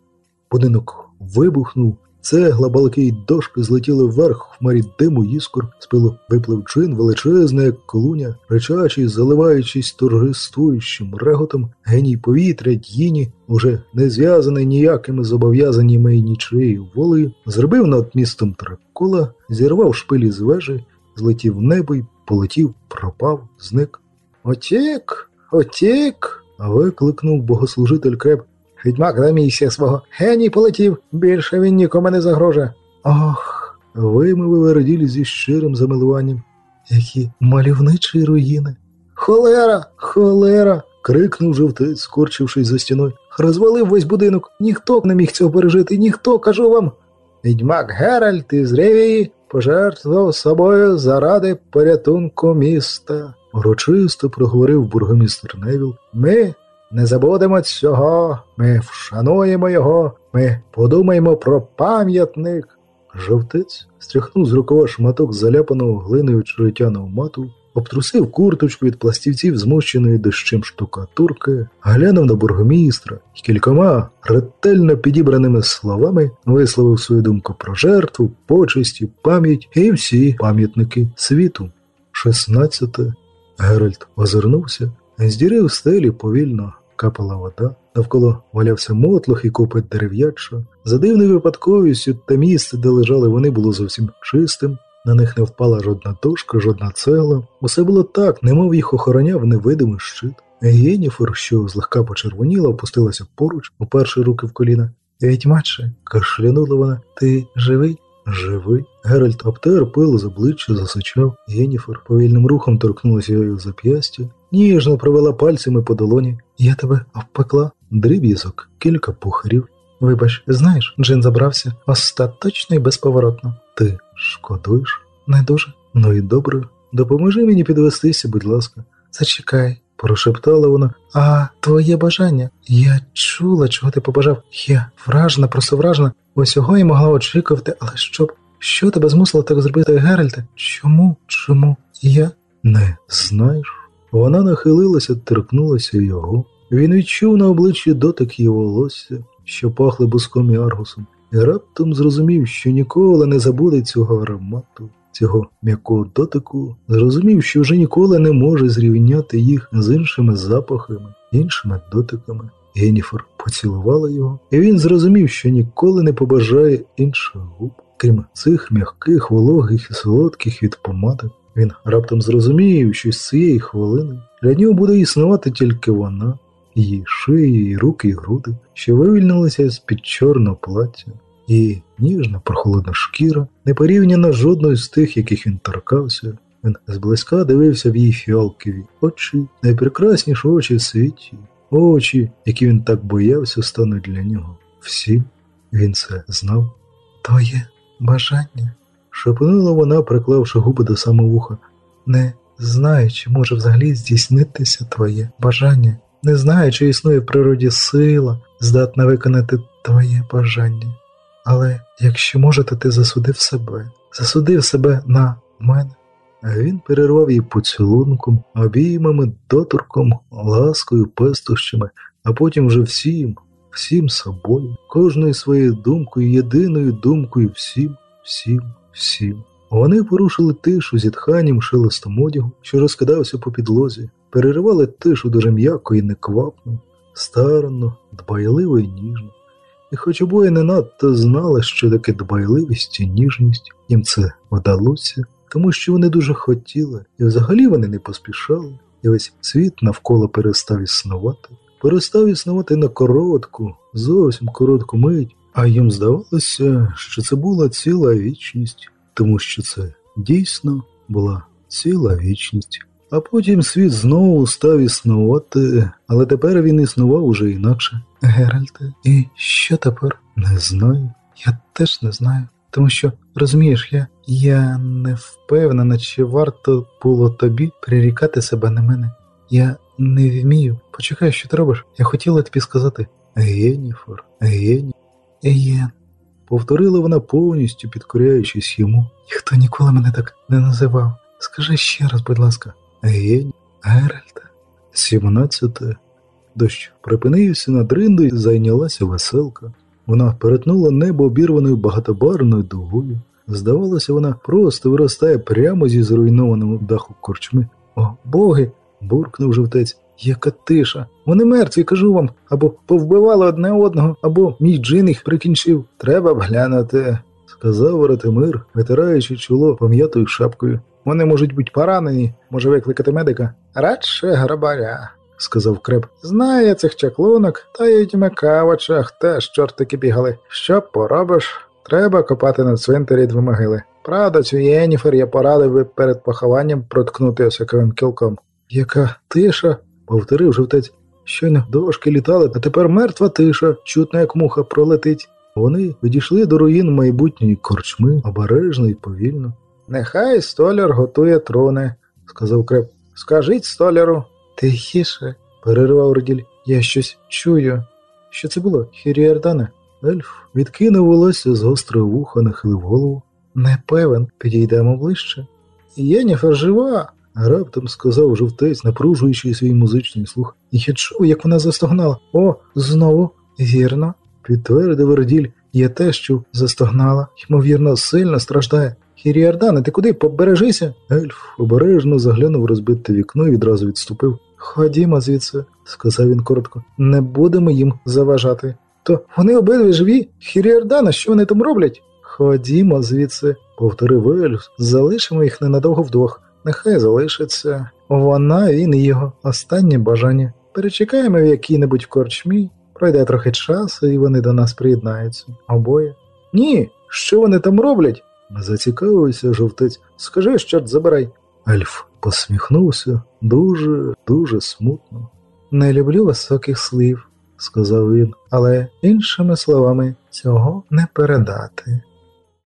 будинок вибухнув. Цегла, балки й дошки злетіли вверх в хмарі диму іскор, з пилу виплив чин величезне, як колуня, речачий, заливаючись торжествуючим реготом, геній повітря, д'їні, уже не зв'язаний ніякими зобов'язаннями і нічиєю волею, зробив над містом трикола, зірвав шпилі з вежі, злетів в небо й полетів, пропав, зник. Отік, отік. викликнув богослужитель креп. Відьмак на місія свого. Геній полетів, більше він нікому не загрожує. Ох, вимовив Раділь зі щирим замилуванням. Які мальовничі руїни. Холера, холера. крикнув жовтець, скорчившись за стіною. Розвалив весь будинок. Ніхто не міг цього пережити, ніхто, кажу вам. Відьмак Геральт із Ревії пожертвував собою заради порятунку міста. Урочисто проговорив бургомістр Невіл. Ми не забудемо цього, ми вшануємо його, ми подумаємо про пам'ятник. Жовтець стряхнув з рукава шматок заляпаного глиною чолетяного мату, обтрусив курточку від пластівців змощеної дощем штукатурки, глянув на бургомістра і кількома ретельно підібраними словами висловив свою думку про жертву, почесті, пам'ять і всі пам'ятники світу. Шістнадцяте. Геральт озирнувся, з діри стелі повільно капала вода, навколо валявся мотлох і копить дерев'яча. За дивною випадковістю та місце, де лежали вони, було зовсім чистим. На них не впала жодна дошка, жодна цегла. Усе було так, немов їх охороняв невидимий щит. Єніфер, що злегка почервоніла, опустилася поруч, уперши руки в коліна. відьмаче, кашлянула вона. Ти живий? Живий. Геральт обтер пил з обличчя, засичав. Єніфер повільним рухом торкнулася його зап'ястя, ніжно провела пальцями по долоні. Я тебе обпекла. Дріб'язок, кілька пухарів. Вибач, знаєш, Джин забрався остаточно і безповоротно. Ти шкодуєш? Не дуже. Ну і добре. Допоможи мені підвестися, будь ласка. Зачекай, прошептала вона. А твоє бажання? Я чула, чого ти побажав. Я вражена, просто вражена. Усього і могла очікувати, але щоб. Що тебе змусило так зробити, Геральте? Чому? Чому? Я не знаєш. Вона нахилилася, торкнулася його. Він відчув на обличчі дотик її волосся, що пахли буском і аргусом, і раптом зрозумів, що ніколи не забуде цього аромату, цього м'якого дотику, зрозумів, що вже ніколи не може зрівняти їх з іншими запахами, іншими дотиками. Геніфор поцілувала його, і він зрозумів, що ніколи не побажає інших губ, крім цих м'яких, вологих і солодких від помади. Він раптом зрозумів, що з цієї хвилини для нього буде існувати тільки вона, її шиї, її руки і груди, що вивільнилися з-під чорного плаття, і ніжна прохолодна шкіра, не порівняна жодною з тих, яких він торкався. Він зблизька дивився в її фіалкові очі, найпрекрасніші очі в світі, очі, які він так боявся, стануть для нього. Всім він це знав. Твоє бажання, шепнула вона, приклавши губи до самого вуха. Не знаю, чи може взагалі здійснитися твоє бажання. Не знаю, чи існує в природі сила, здатна виконати твоє бажання. Але якщо може, то ти засудив себе, засудив себе на мене. Він перервав її поцілунком, обіймами, доторком, ласкою, пестощами, а потім вже всім, всім собою, кожною своєю думкою, єдиною думкою, всім, всім, всім. Вони порушили тишу зітханням, шелестом одягу, що розкидався по підлозі, переривали тишу дуже м'яко і неквапно, старанно, дбайливо і ніжно. І хоч обоє не надто знали, що таке дбайливість і ніжність, їм це вдалося, тому що вони дуже хотіли, і взагалі вони не поспішали, і весь світ навколо перестав існувати, перестав існувати на коротку, зовсім коротку мить, а їм здавалося, що це була ціла вічність, тому що це дійсно була ціла вічність. А потім світ знову став існувати, але тепер він існував уже інакше. Геральте, і що тепер? Не знаю. Я теж не знаю. Тому що, розумієш, я, я не впевнена, чи варто було тобі прирікати себе на мене. Я не вмію. Почекай, що ти робиш? Я хотіла тобі сказати Геніфор, Гені. Єн. Повторила вона повністю підкоряючись йому. Ніхто ніколи мене так не називав. Скажи ще раз, будь ласка, Гені, Геральте. Сімнадцяте. Дощ припинився над риндою, зайнялася веселка. Вона перетнула небо обірваною багатобарною дугою. Здавалося, вона просто виростає прямо зі зруйнованого даху корчми. О, боги! буркнув живтець. Яка тиша. Вони мертві, кажу вам, або повбивали одне одного, або мій джин їх прикінчив. Треба б глянути, сказав Воротимир, витираючи чоло пом'ятою шапкою. Вони можуть бути поранені, може викликати медика. Радше грабаря, сказав креп. Знає цих чаклунок, та й очах теж чортики бігали. Що поробиш? Треба копати на цвинтарі дві могили. Правда, цю Єніфер я порадив би перед похованням проткнути осяковим кілком. Яка тиша, повторив живтець. Щойно дошки літали, а тепер мертва тиша, чутно як муха пролетить. Вони відійшли до руїн майбутньої корчми, обережно і повільно. Нехай столяр готує трони, сказав креп. Скажіть столяру. Тихіше, перервав Роділь. Я щось чую. Що це було, Хіріардане? Ельф відкинув волосся з гострого вуха, нахилив голову. Не певен, підійдемо ближче. Єніфер жива, раптом сказав жовтець, напружуючи свій музичний слух. Я чув, як вона застогнала. О, знову, вірно, підтвердив Роділь. Я теж чув, застогнала, ймовірно, сильно страждає. Хіріардане, ти куди? Побережися. Ельф обережно заглянув розбите вікно і відразу відступив. Ходімо звідси, сказав він коротко. Не будемо їм заважати. То вони обидві живі? Хіріардана, що вони там роблять? Ходімо звідси, повторив Ельф, залишимо їх ненадовго вдвох. Нехай залишиться. Вона, він і його останнє бажання. Перечекаємо в якій-небудь корчмі, Пройде трохи часу, і вони до нас приєднаються. Обоє. Ні, що вони там роблять? Зацікавився жовтець. Скажи, чорт забирай. Ельф посміхнувся дуже, дуже смутно. Не люблю високих слів, Сказав він. але іншими словами цього не передати.